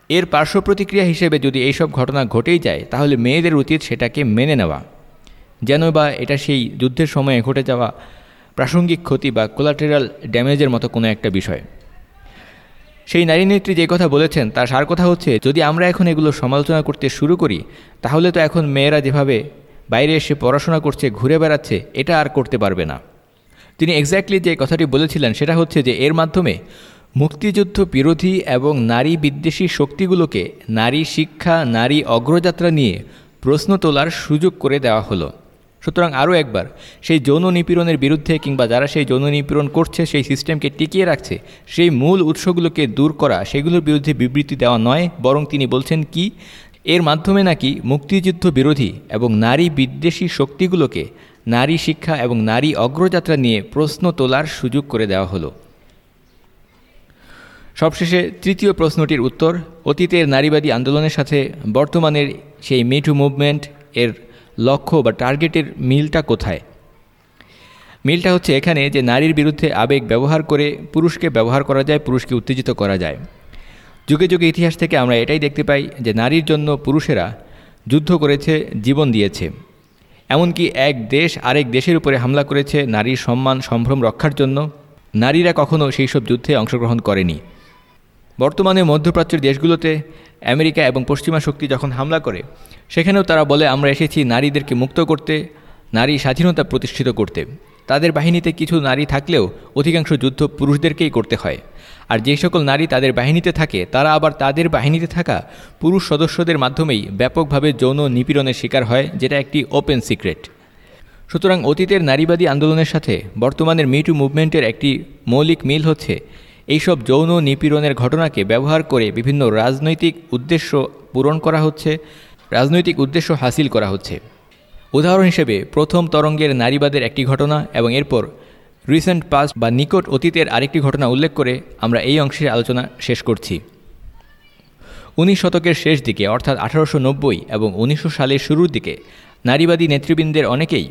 Speaker 1: এর পার্শ্ব প্রতিক্রিয়া হিসেবে যদি এইসব ঘটনা ঘটেই যায়, তাহলে মেয়েদের উচিত সেটাকে মেনে নেওয়া। যেন বা এটা সেই যুদ্ধের সময়ে ঘটে যাওয়া প্রাসঙ্গিক ক্ষতি বা কোলাটেরাল ড্যামেজের মতো কোনো একটা বিষয়। সেই নারী নেত্রী যে কথা বলেছেন, তার সার কথা হচ্ছে, যদি আমরা এখন এগুলো সমালোচনা করতে শুরু করি, তাহলে তো এখন মেয়েরা যেভাবে বাইরে এসে পড়াশোনা করছে, ঘুরে বেড়াচ্ছে, এটা আর করতে পারবে না। তিনি এক্স্যাক্টলি যে কথাটি বলেছিলেন সেটা হচ্ছে যে এর মাধ্যমে মুক্তিযুদ্ধ বিরোধী এবং নারী বিদ্বেষী শক্তিগুলোকে নারী শিক্ষা, নারী অগ্রযাত্রা নিয়ে প্রশ্ন তোলার সুযোগ করে দেওয়া হলো। সুতরাং আরও একবার, সেই যৌন নিপীড়নের বিরুদ্ধে কিংবা যারা সেই যৌন নিপীড়ন করছে, সেই সিস্টেমকে টিকিয়ে রাখছে, সেই মূল উৎসগুলোকে দূর করা, সেগুলোর বিরুদ্ধে বিবৃতি দেওয়া নয়, বরং তিনি বলছেন কি, এর মাধ্যমে নাকি মুক্তিযুদ্ধ বিরোধী এবং নারী বিদ্বেষী শক্তিগুলোকে নারী শিক্ষা এবং নারী অগ্রযাত্রা নিয়ে প্রশ্ন তোলার সুযোগ করে দেওয়া হলো। সবশেষে তৃতীয় প্রশ্নটির উত্তর, অতীতের নারীবাদী আন্দোলনের সাথে বর্তমানের সেই মিটু মুভমেন্ট এর লক্ষ্য বা টার্গেটের মিলটা কোথায়? মিলটা হচ্ছে এখানে যে নারীর বিরুদ্ধে আবেগ ব্যবহার করে পুরুষকে ব্যবহার করা যায়, পুরুষকে উত্তেজিত করা যায়। যুগে যুগে ইতিহাস থেকে আমরা এটাই দেখতে পাই যে নারীর জন্য পুরুষেরা যুদ্ধ করেছে, জীবন দিয়েছে। এমনকি এক দেশ আরেক দেশের উপরে হামলা করেছে নারীর সম্মান, সম্ভ্রম রক্ষার জন্য। নারীরা কখনও সেই সব যুদ্ধে অংশগ্রহণ করেনি। বর্তমানে মধ্যপ্রাচ্যের দেশগুলোতে আমেরিকা এবং পশ্চিমা শক্তি যখন হামলা করে, সেখানেও তারা বলে, আমরা এসেছি নারীদেরকে মুক্ত করতে, নারী স্বাধীনতা প্রতিষ্ঠিত করতে। তাদের বাহিনীতে কিছু নারী থাকলেও অধিকাংশ যুদ্ধ পুরুষদেরকেই করতে হয়। আর যে সকল নারী তাদের বাহিনীতে থাকে, তারা আবার তাদের বাহিনীতে থাকা পুরুষ সদস্যদের মাধ্যমেই ব্যাপকভাবে যৌন নিপীড়নের শিকার হয়, যেটা একটি ওপেন সিক্রেট সুতরাং অতীতের নারীবাদী আন্দোলনের সাথে বর্তমানের মিটু মুভমেন্টের একটি মৌলিক মিল হচ্ছে, এইসব যৌন নিপীড়নের ঘটনাকে ব্যবহার করে বিভিন্ন রাজনৈতিক উদ্দেশ্য পূরণ করা হচ্ছে, রাজনৈতিক উদ্দেশ্য হাসিল করা হচ্ছে। উদাহরণ হিসেবে, প্রথম তরঙ্গের নারীবাদের একটি ঘটনা এবং এরপর রিসেন্ট পাস্ট বা নিকট অতীতের আরেকটি ঘটনা উল্লেখ করে আমরা এই অংশের আলোচনা শেষ করছি। উনিশ শতকের শেষ দিকে, অর্থাৎ আঠারোশো নব্বই এবং উনিশশো সালের শুরুর দিকে, নারীবাদী নেতৃবৃন্দের অনেকেই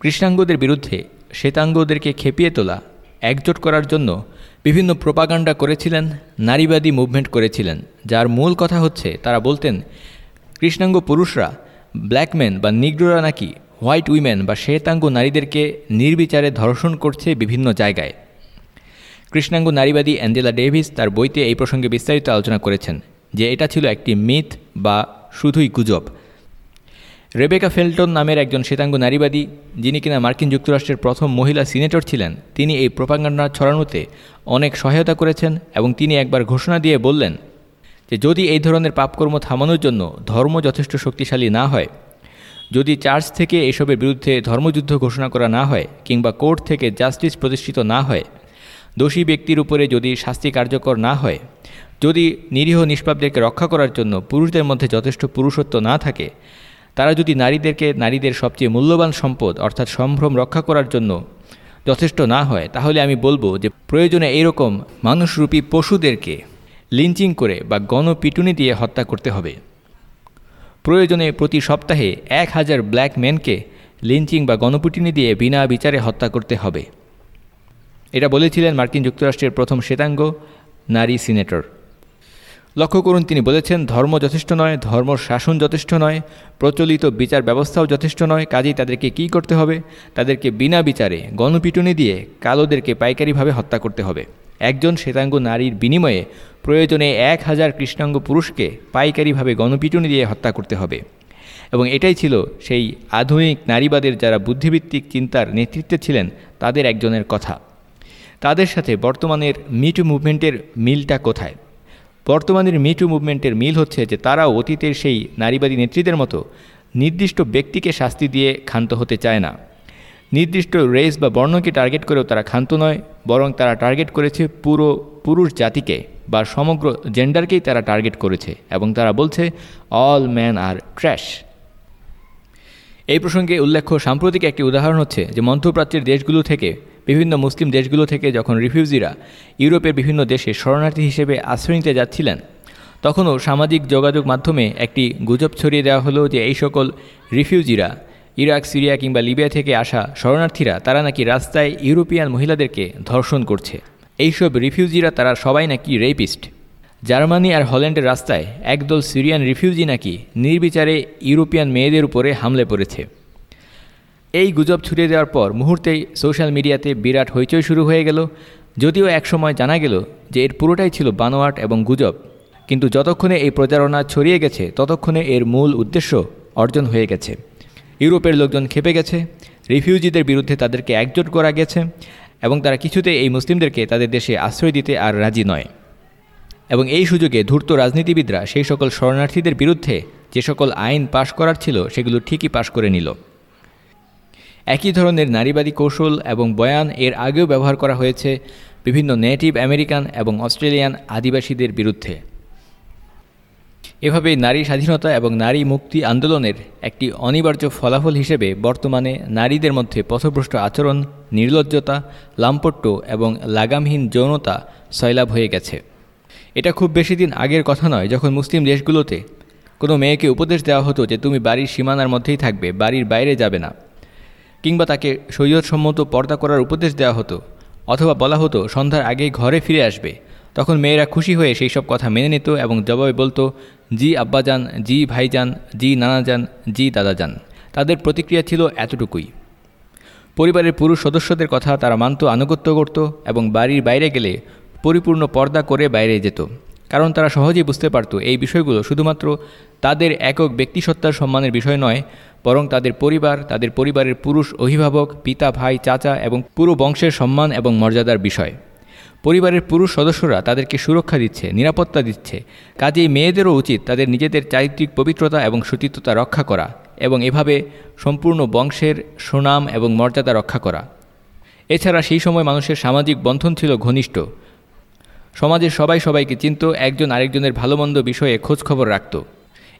Speaker 1: কৃষ্ণাঙ্গদের বিরুদ্ধে শ্বেতাঙ্গদেরকে খেপিয়ে তোলা, একজোট করার জন্য বিভিন্ন প্রপাগান্ডা করেছিলেন, নারীবাদী মুভমেন্ট করেছিলেন, যার মূল কথা হচ্ছে তারা বলতেন, কৃষ্ণাঙ্গ পুরুষরা ব্ল্যাকম্যান বা নিগ্রোরা নাকি হোয়াইট উইমেন বা শ্বেতাঙ্গ নারীদেরকে নির্বিচারে ধর্ষণ করছে বিভিন্ন জায়গায়। কৃষ্ণাঙ্গ নারীবাদী অ্যাঞ্জেলা ডেভিস তার বইতে এই প্রসঙ্গে বিস্তারিত আলোচনা করেছেন যে এটা ছিল একটি মিথ বা শুধুই গুজব। রেবেকা ফেল্টন নামের একজন শ্বেতাঙ্গ নারীবাদী, যিনি কিনা মার্কিন যুক্তরাষ্ট্রের প্রথম মহিলা সিনেটর ছিলেন, তিনি এই প্রপাগান্ডা ছড়ানোতে অনেক সহায়তা করেছেন এবং তিনি একবার ঘোষণা দিয়ে বললেন যে, যদি এই ধরনের পাপকর্ম থামানোর জন্য ধর্ম যথেষ্ট শক্তিশালী না হয় যদি চার্চ থেকে এসবের বিরুদ্ধে ধর্মযুদ্ধ ঘোষণা করা না হয় কিংবা কোর্ট থেকে জাস্টিস প্রতিষ্ঠিত না হয়, দোষী ব্যক্তির উপরে যদি শাস্তি কার্যকর না হয়, যদি নিরীহ নিষ্পাপদেরকে রক্ষা করার জন্য পুরুষদের মধ্যে যথেষ্ট পুরুষত্ব না থাকে, তারা যদি নারীদেরকে নারীদের সবচেয়ে মূল্যবান সম্পদ অর্থাৎ সম্ভ্রম রক্ষা করার জন্য যথেষ্ট না হয়, তাহলে আমি বলব যে প্রয়োজনে এইরকম মানুষরূপী পশুদেরকে লিঞ্চিং করে বা গণপিটুনি দিয়ে হত্যা করতে হবে। প্রয়োজনে প্রতি সপ্তাহে এক হাজার ব্ল্যাক ম্যানকে লিঞ্চিং বা গণপিটুনি দিয়ে বিনা বিচারে হত্যা করতে হবে। এটা বলেছিলেন মার্কিন যুক্তরাষ্ট্রের প্রথম শ্বেতাঙ্গ নারী সিনেটর। লক্ষ্য করুন, তিনি বলেছেন, ধর্ম যথেষ্ট নয়, ধর্ম শাসন যথেষ্ট নয়, প্রচলিত বিচার ব্যবস্থাও যথেষ্ট নয়, কাজেই তাদেরকে কি করতে হবে? তাদেরকে বিনা বিচারে গণপিটুনি দিয়ে কালোদেরকে পাইকারিভাবে হত্যা করতে হবে। একজন শ্বেতাঙ্গ নারীর বিনিময়ে প্রয়োজনে এক হাজার কৃষ্ণাঙ্গ পুরুষকে পাইকারিভাবে গণপিটুনি দিয়ে হত্যা করতে হবে। এবং এটাই ছিল সেই আধুনিক নারীবাদের যারা বুদ্ধিভিত্তিক চিন্তার নেতৃত্বে ছিলেন, তাদের একজনের কথা। তাদের সাথে বর্তমানের মিটু মুভমেন্টের মিলটা কোথায়? বর্তমানের মিটু মুভমেন্টের মিল হচ্ছে যে তারাও অতীতের সেই নারীবাদী নেত্রীদের মতো নির্দিষ্ট ব্যক্তিকে শাস্তি দিয়ে ক্ষান্ত হতে চায় না। নির্দিষ্ট রেস বা বর্ণকে টার্গেট করেও তারা ক্ষান্ত নয়, বরং তারা টার্গেট করেছে পুরো পুরুষ জাতিকে বা সমগ্র জেন্ডারকেই তারা টার্গেট করেছে এবং তারা বলছে অল ম্যান আর ট্র্যাশ এই প্রসঙ্গে উল্লেখ্য, সাম্প্রতিক একটি উদাহরণ হচ্ছে যে মধ্যপ্রাচ্যের দেশগুলো থেকে, বিভিন্ন মুসলিম দেশগুলো থেকে যখন রিফিউজিরা ইউরোপের বিভিন্ন দেশে শরণার্থী হিসেবে আশ্রয় নিতে যাচ্ছিলেন, তখনও সামাজিক যোগাযোগ মাধ্যমে একটি গুজব ছড়িয়ে দেওয়া হলো যে এই সকল রিফিউজিরা ইরাক, সিরিয়া কিংবা লিবিয়া থেকে আসা শরণার্থীরা, তারা নাকি রাস্তায় ইউরোপিয়ান মহিলাদেরকে ধর্ষণ করছে। এইসব রিফিউজিরা তারা সবাই নাকি রেপিস্ট। জার্মানি আর হল্যান্ডের রাস্তায় একদল সিরিয়ান রিফিউজি নাকি নির্বিচারে ইউরোপিয়ান মেয়েদের উপরে হামলে পড়েছে। এই গুজব ছড়িয়ে দেওয়ার পর মুহূর্তেই সোশ্যাল মিডিয়াতে বিরাট হইচই শুরু হয়ে গেল। যদিও একসময় জানা গেল যে এর পুরোটাই ছিল বানোয়াট এবং গুজব, কিন্তু যতক্ষণে এই প্রচারণা ছড়িয়ে গেছে, ততক্ষণে এর মূল উদ্দেশ্য অর্জন হয়ে গেছে। ইউরোপের লোকজন খেপে গেছে, রিফিউজিদের বিরুদ্ধে তাদেরকে একজোট করা গেছে এবং তারা কিছুতে এই মুসলিমদেরকে তাদের দেশে আশ্রয় দিতে আর রাজি নয়। এবং এই সুযোগে ধূর্ত রাজনীতিবিদরা সেই সকল শরণার্থীদের বিরুদ্ধে যে সকল আইন পাশ করার ছিল সেগুলো ঠিকই পাশ করে নিল। একই ধরনের নারীবাদী কৌশল এবং বয়ান এর আগেও ব্যবহার করা হয়েছে বিভিন্ন নেটিভ আমেরিকান এবং অস্ট্রেলিয়ান আদিবাসীদের বিরুদ্ধে। এভাবে নারী স্বাধীনতা এবং নারী মুক্তি আন্দোলনের একটি অনিবার্য ফলাফল হিসেবে বর্তমানে নারীদের মধ্যে পথভ্রষ্ট আচরণ, নির্লজ্জতা, লাম্পট্য এবং লাগামহীন যৌনতা সয়লাভ হয়ে গেছে। এটা খুব বেশি দিন আগের কথা নয়, যখন মুসলিম দেশগুলোতে কোনো মেয়েকে উপদেশ দেওয়া হতো যে তুমি বাড়ির সীমানার মধ্যেই থাকবে, বাড়ির বাইরে যাবে না। কিংবা তাকে সম্মত পর্দা করার উপদেশ দেওয়া হতো, অথবা বলা হতো সন্ধ্যার আগেই ঘরে ফিরে আসবে। তখন মেয়েরা খুশি হয়ে সেই সব কথা মেনে নিত এবং জবাবে বলতো, জি আব্বাজান, জি ভাইজান, জি নানাজান, জি দাদাজান। তাদের প্রতিক্রিয়া ছিল এতটুকুই। পরিবারের পুরুষ সদস্যদের কথা তারা মানত, আনুগত্য করত এবং বাড়ির বাইরে গেলে পরিপূর্ণ পর্দা করে বাইরে যেত। কারণ তারা সহজেই বুঝতে পারত এই বিষয়গুলো শুধুমাত্র তাদের একক ব্যক্তিসত্তার সম্মানের বিষয় নয়, বরং তাদের পরিবার, তাদের পরিবারের পুরুষ অভিভাবক, পিতা, ভাই, চাচা এবং পুরো বংশের সম্মান এবং মর্যাদার বিষয়। পরিবারের পুরুষ সদস্যরা তাদেরকে সুরক্ষা দিচ্ছে, নিরাপত্তা দিচ্ছে। কাজেই মেয়েদেরও উচিত তাদের নিজেদের চারিত্রিক পবিত্রতা এবং সতীত্বতা রক্ষা করা এবং এভাবে সম্পূর্ণ বংশের সুনাম এবং মর্যাদা রক্ষা করা। এছাড়া সেই সময় মানুষের সামাজিক বন্ধন ছিল ঘনিষ্ঠ। সমাজের সবাই সবাইকে চিনত, একজন আরেকজনের ভালো মন্দ বিষয়ে খোঁজখবর রাখত।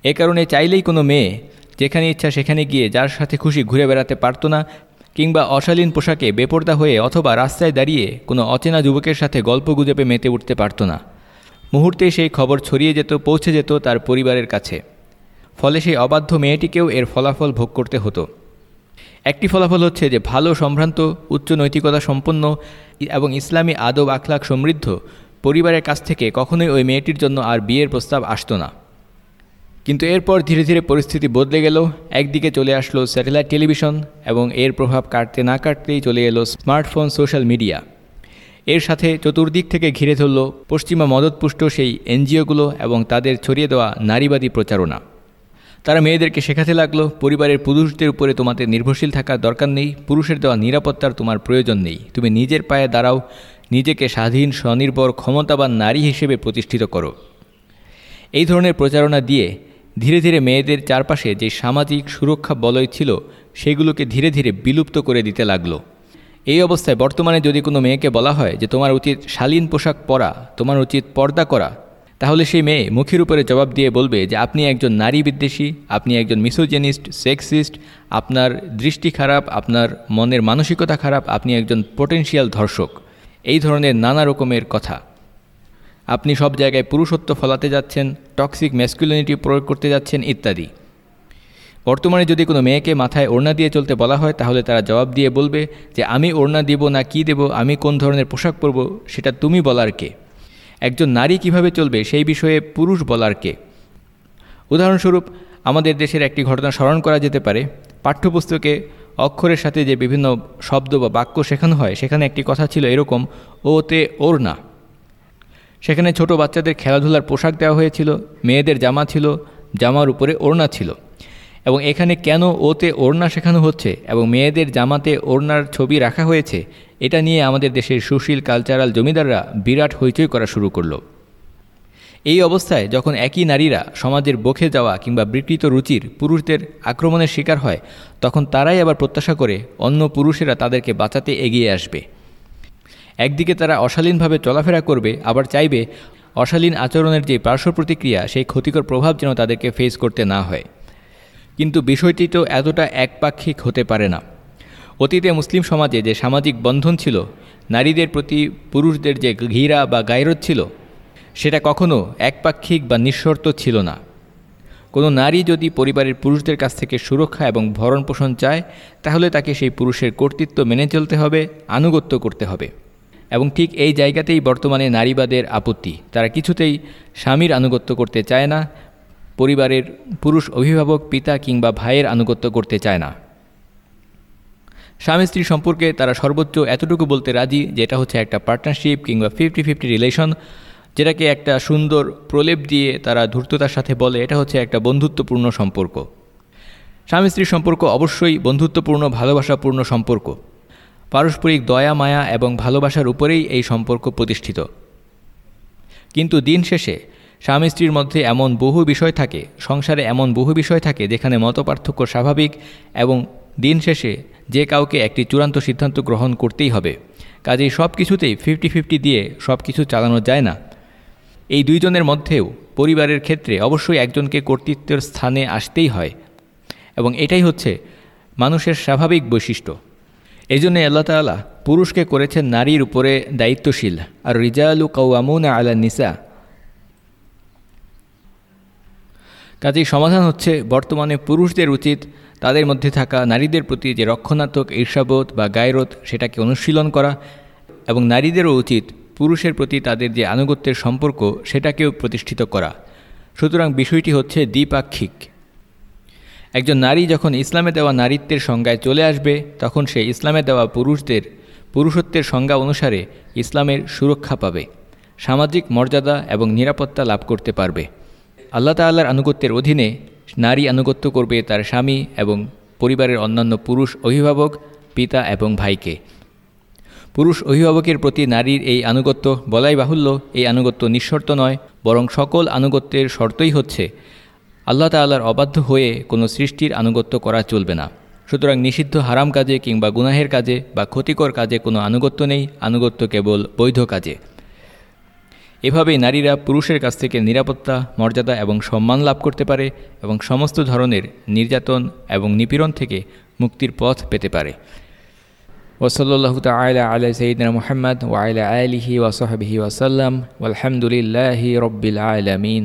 Speaker 1: এ কারণে চাইলেই কোনো মেয়ে যেখানে ইচ্ছা সেখানে গিয়ে যার সাথে খুশি ঘুরে বেড়াতে পারত না কিংবা অশালীন পোশাকে বেপর্দা হয়ে অথবা রাস্তায় দাঁড়িয়ে কোনো অচেনা যুবকের সাথে গল্প গুজবে মেতে উঠতে পারত না। মুহূর্তে সেই খবর ছড়িয়ে যেত, পৌঁছে যেত তার পরিবারের কাছে। ফলে সেই অবাধ্য মেয়েটিকেও এর ফলাফল ভোগ করতে হতো। একটি ফলাফল হচ্ছে যে ভালো সম্ভ্রান্ত, উচ্চ নৈতিকতা সম্পন্ন এবং ইসলামী আদব আখলাক সমৃদ্ধ পরিবারের কাছ থেকে কখনোই ওই মেয়েটির জন্য আর বিয়ের প্রস্তাব আসতো না। কিন্তু এরপর ধীরে ধীরে পরিস্থিতি বদলে গেল। একদিকে চলে আসলো স্যাটেলাইট টেলিভিশন এবং এর প্রভাব কাটতে না কাটতেই চলে এলো স্মার্টফোন, সোশ্যাল মিডিয়া। এর সাথে চতুর্দিক থেকে ঘিরে ধরল পশ্চিমা মদতপুষ্ট সেই এনজিওগুলো এবং তাদের ছড়িয়ে দেওয়া নারীবাদী প্রচারণা। তারা মেয়েদেরকে শেখাতে লাগল, পরিবারের পুরুষদের উপরে তোমাদের নির্ভরশীল থাকার দরকার নেই, পুরুষের দেওয়া নিরাপত্তার তোমার প্রয়োজন নেই, তুমি নিজের পায়ে দাঁড়াও, নিজেকে স্বাধীন, স্বনির্ভর, ক্ষমতাবান নারী হিসেবে প্রতিষ্ঠিত করো। এই ধরনের প্রচারণা দিয়ে ধীরে ধীরে মেয়েদের চারপাশে যে সামাজিক সুরক্ষা বলয় ছিল, সেগুলোকে ধীরে ধীরে বিলুপ্ত করে দিতে লাগল। এই অবস্থায় বর্তমানে যদি কোনো মেয়েকে বলা হয় যে, তোমার উচিত শালীন পোশাক পরা, তোমার উচিত পর্দা করা, তাহলে সেই মেয়ে মুখের উপরে জবাব দিয়ে বলবে যে, আপনি একজন নারী বিদ্বেষী, আপনি একজন মিসোজেনিস্ট সেক্সিস্ট আপনার দৃষ্টি খারাপ, আপনার মনের মানসিকতা খারাপ, আপনি একজন পোটেন্সিয়াল ধর্ষক। এই ধরনের নানা রকমের কথা। আপনি সব জায়গায় পুরুষত্ব ফলাতে যাচ্ছেন টক্সিক ম্যাসকুলিনিটি প্রয়োগ করতে যাচ্ছেন ইত্যাদি। বর্তমানে যদি কোনো মেয়েকে মাথায় ওড়না দিয়ে চলতে বলা হয়, তাহলে তারা জবাব দিয়ে বলবে যে, আমি ওড়না দিব না, কি দেব? আমি কোন ধরনের পোশাক পরব? সেটা তুমি বলার কে? একজন নারী কীভাবে চলবে, সেই বিষয়ে পুরুষ বলার কে? উদাহরণস্বরূপ, আমাদের দেশের একটি ঘটনা স্মরণ করা যেতে পারে। পাঠ্যপুস্তকে অক্ষরের সাথে যে বিভিন্ন শব্দ বা বাক্য শেখানো হয়, সেখানে একটি কথা ছিল এরকম, ওতে ওর না সেখানে ছোট বাচ্চাদের খেলাধুলার পোশাক দেওয়া হয়েছিল, মেয়েদের জামা ছিল, জামার উপরে ওড়না ছিল। এবং এখানে কেন ওতে ওড়না শেখানো হচ্ছে এবং মেয়েদের জামাতে ওড়নার ছবি রাখা হয়েছে, এটা নিয়ে আমাদের দেশের সুশীল কালচারাল জমিদাররা বিরাট হইচই করা শুরু করল। এই অবস্থায় যখন একই নারীরা সমাজের বখে যাওয়া কিংবা বিকৃত রুচির পুরুষদের আক্রমণের শিকার হয়, তখন তারাই আবার প্রত্যাশা করে অন্য পুরুষেরা তাদেরকে বাঁচাতে এগিয়ে আসবে। একদিকে তারা অশালীনভাবে চলাফেরা করবে, আবার চাইবে অশালীন আচরণের যে পার্শ্ব প্রতিক্রিয়া, সেই ক্ষতিকর প্রভাব যেন তাদেরকে ফেস করতে না হয়। কিন্তু বিষয়টি তো এতটা একপাক্ষিক হতে পারে না। অতীতে মুসলিম সমাজে যে সামাজিক বন্ধন ছিল, নারীদের প্রতি পুরুষদের যে ঘৃরা বা গায়রত ছিল, সেটা কখনো একপাক্ষিক বা নিঃশর্ত ছিল না। কোনো নারী যদি পরিবারের পুরুষদের কাছ থেকে সুরক্ষা এবং ভরণ পোষণ চায়, তাহলে তাকে সেই পুরুষের কর্তৃত্ব মেনে চলতে হবে, আনুগত্য করতে হবে। এবং ঠিক এই জায়গাতেই বর্তমানে নারীবাদের আপত্তি। তারা কিছুতেই স্বামীর আনুগত্য করতে চায় না, পরিবারের পুরুষ অভিভাবক, পিতা কিংবা ভাইয়ের আনুগত্য করতে চায় না। স্বামী স্ত্রী সম্পর্কে তারা সর্বোচ্চ এতটুকু বলতে রাজি যে এটা হচ্ছে একটা পার্টনারশিপ কিংবা ফিফটি ফিফটি রিলেশন যেটাকে একটা সুন্দর প্রলেপ দিয়ে তারা ধূর্ততার সাথে বলে, এটা হচ্ছে একটা বন্ধুত্বপূর্ণ সম্পর্ক। স্বামী স্ত্রীর সম্পর্ক অবশ্যই বন্ধুত্বপূর্ণ, ভালোবাসাপূর্ণ সম্পর্ক। পারস্পরিক দয়া, মায়া এবং ভালোবাসার উপরেই এই সম্পর্ক প্রতিষ্ঠিত। কিন্তু দিন শেষে স্বামী স্ত্রীর মধ্যে এমন বহু বিষয় থাকে, সংসারে এমন বহু বিষয় থাকে যেখানে মতপার্থক্য স্বাভাবিক এবং দিন শেষে যে কাউকে একটি চূড়ান্ত সিদ্ধান্ত গ্রহণ করতেই হবে। কাজেই সব কিছুতেই ফিফটি ফিফটি দিয়ে সব কিছু চালানো যায় না। এই দুইজনের মধ্যেও পরিবারের ক্ষেত্রে অবশ্যই একজনকে কর্তৃত্বের স্থানে আসতেই হয় এবং এটাই হচ্ছে মানুষের স্বাভাবিক বৈশিষ্ট্য। এই জন্য আল্লাহ তাল্লাহ পুরুষকে করেছেন নারীর উপরে দায়িত্বশীল। আর রিজালু কৌয়ামুনা আলা নিসা। কাজেই সমাধান হচ্ছে বর্তমানে পুরুষদের উচিত তাদের মধ্যে থাকা নারীদের প্রতি যে রক্ষণাত্মক ঈর্ষাবোধ বা গায়রোধ সেটাকে অনুশীলন করা এবং নারীদেরও উচিত পুরুষের প্রতি তাদের যে আনুগত্যের সম্পর্ক সেটাকেও প্রতিষ্ঠিত করা। সুতরাং বিষয়টি হচ্ছে দ্বিপাক্ষিক। একজন নারী যখন ইসলামে দেওয়া নারীত্বের সংজ্ঞায় চলে আসবে, তখন সে ইসলামে দেওয়া পুরুষদের, পুরুষত্বের সংজ্ঞা অনুসারে ইসলামের সুরক্ষা পাবে, সামাজিক মর্যাদা এবং নিরাপত্তা লাভ করতে পারবে। আল্লাহ তাল্লাহর আনুগত্যের অধীনে নারী আনুগত্য করবে তার স্বামী এবং পরিবারের অন্যান্য পুরুষ অভিভাবক, পিতা এবং ভাইকে। পুরুষ অভিভাবকের প্রতি নারীর এই আনুগত্য বলাই বাহুল্য, এই আনুগত্য নিঃশর্ত নয়, বরং সকল আনুগত্যের শর্তই হচ্ছে আল্লাহ তাল্লাহর অবাধ্য হয়ে কোনো সৃষ্টির আনুগত্য করা চলবে না। সুতরাং নিষিদ্ধ হারাম কাজে কিংবা গুনাহের কাজে বা ক্ষতিকর কাজে কোনো আনুগত্য নেই, আনুগত্য কেবল বৈধ কাজে। এভাবেই নারীরা পুরুষের কাছ থেকে নিরাপত্তা, মর্যাদা এবং সম্মান লাভ করতে পারে এবং সমস্ত ধরনের নির্যাতন এবং নিপীড়ন থেকে মুক্তির পথ পেতে পারে। ওসল্লাহ তালা আলা সঈদনা মোহাম্মদ ওয়াইলা আলিহি ওয়াসহাবিহি ওয়াসাল্লাম আলহামদুলিল্লাহি রব্বিল আলমিন।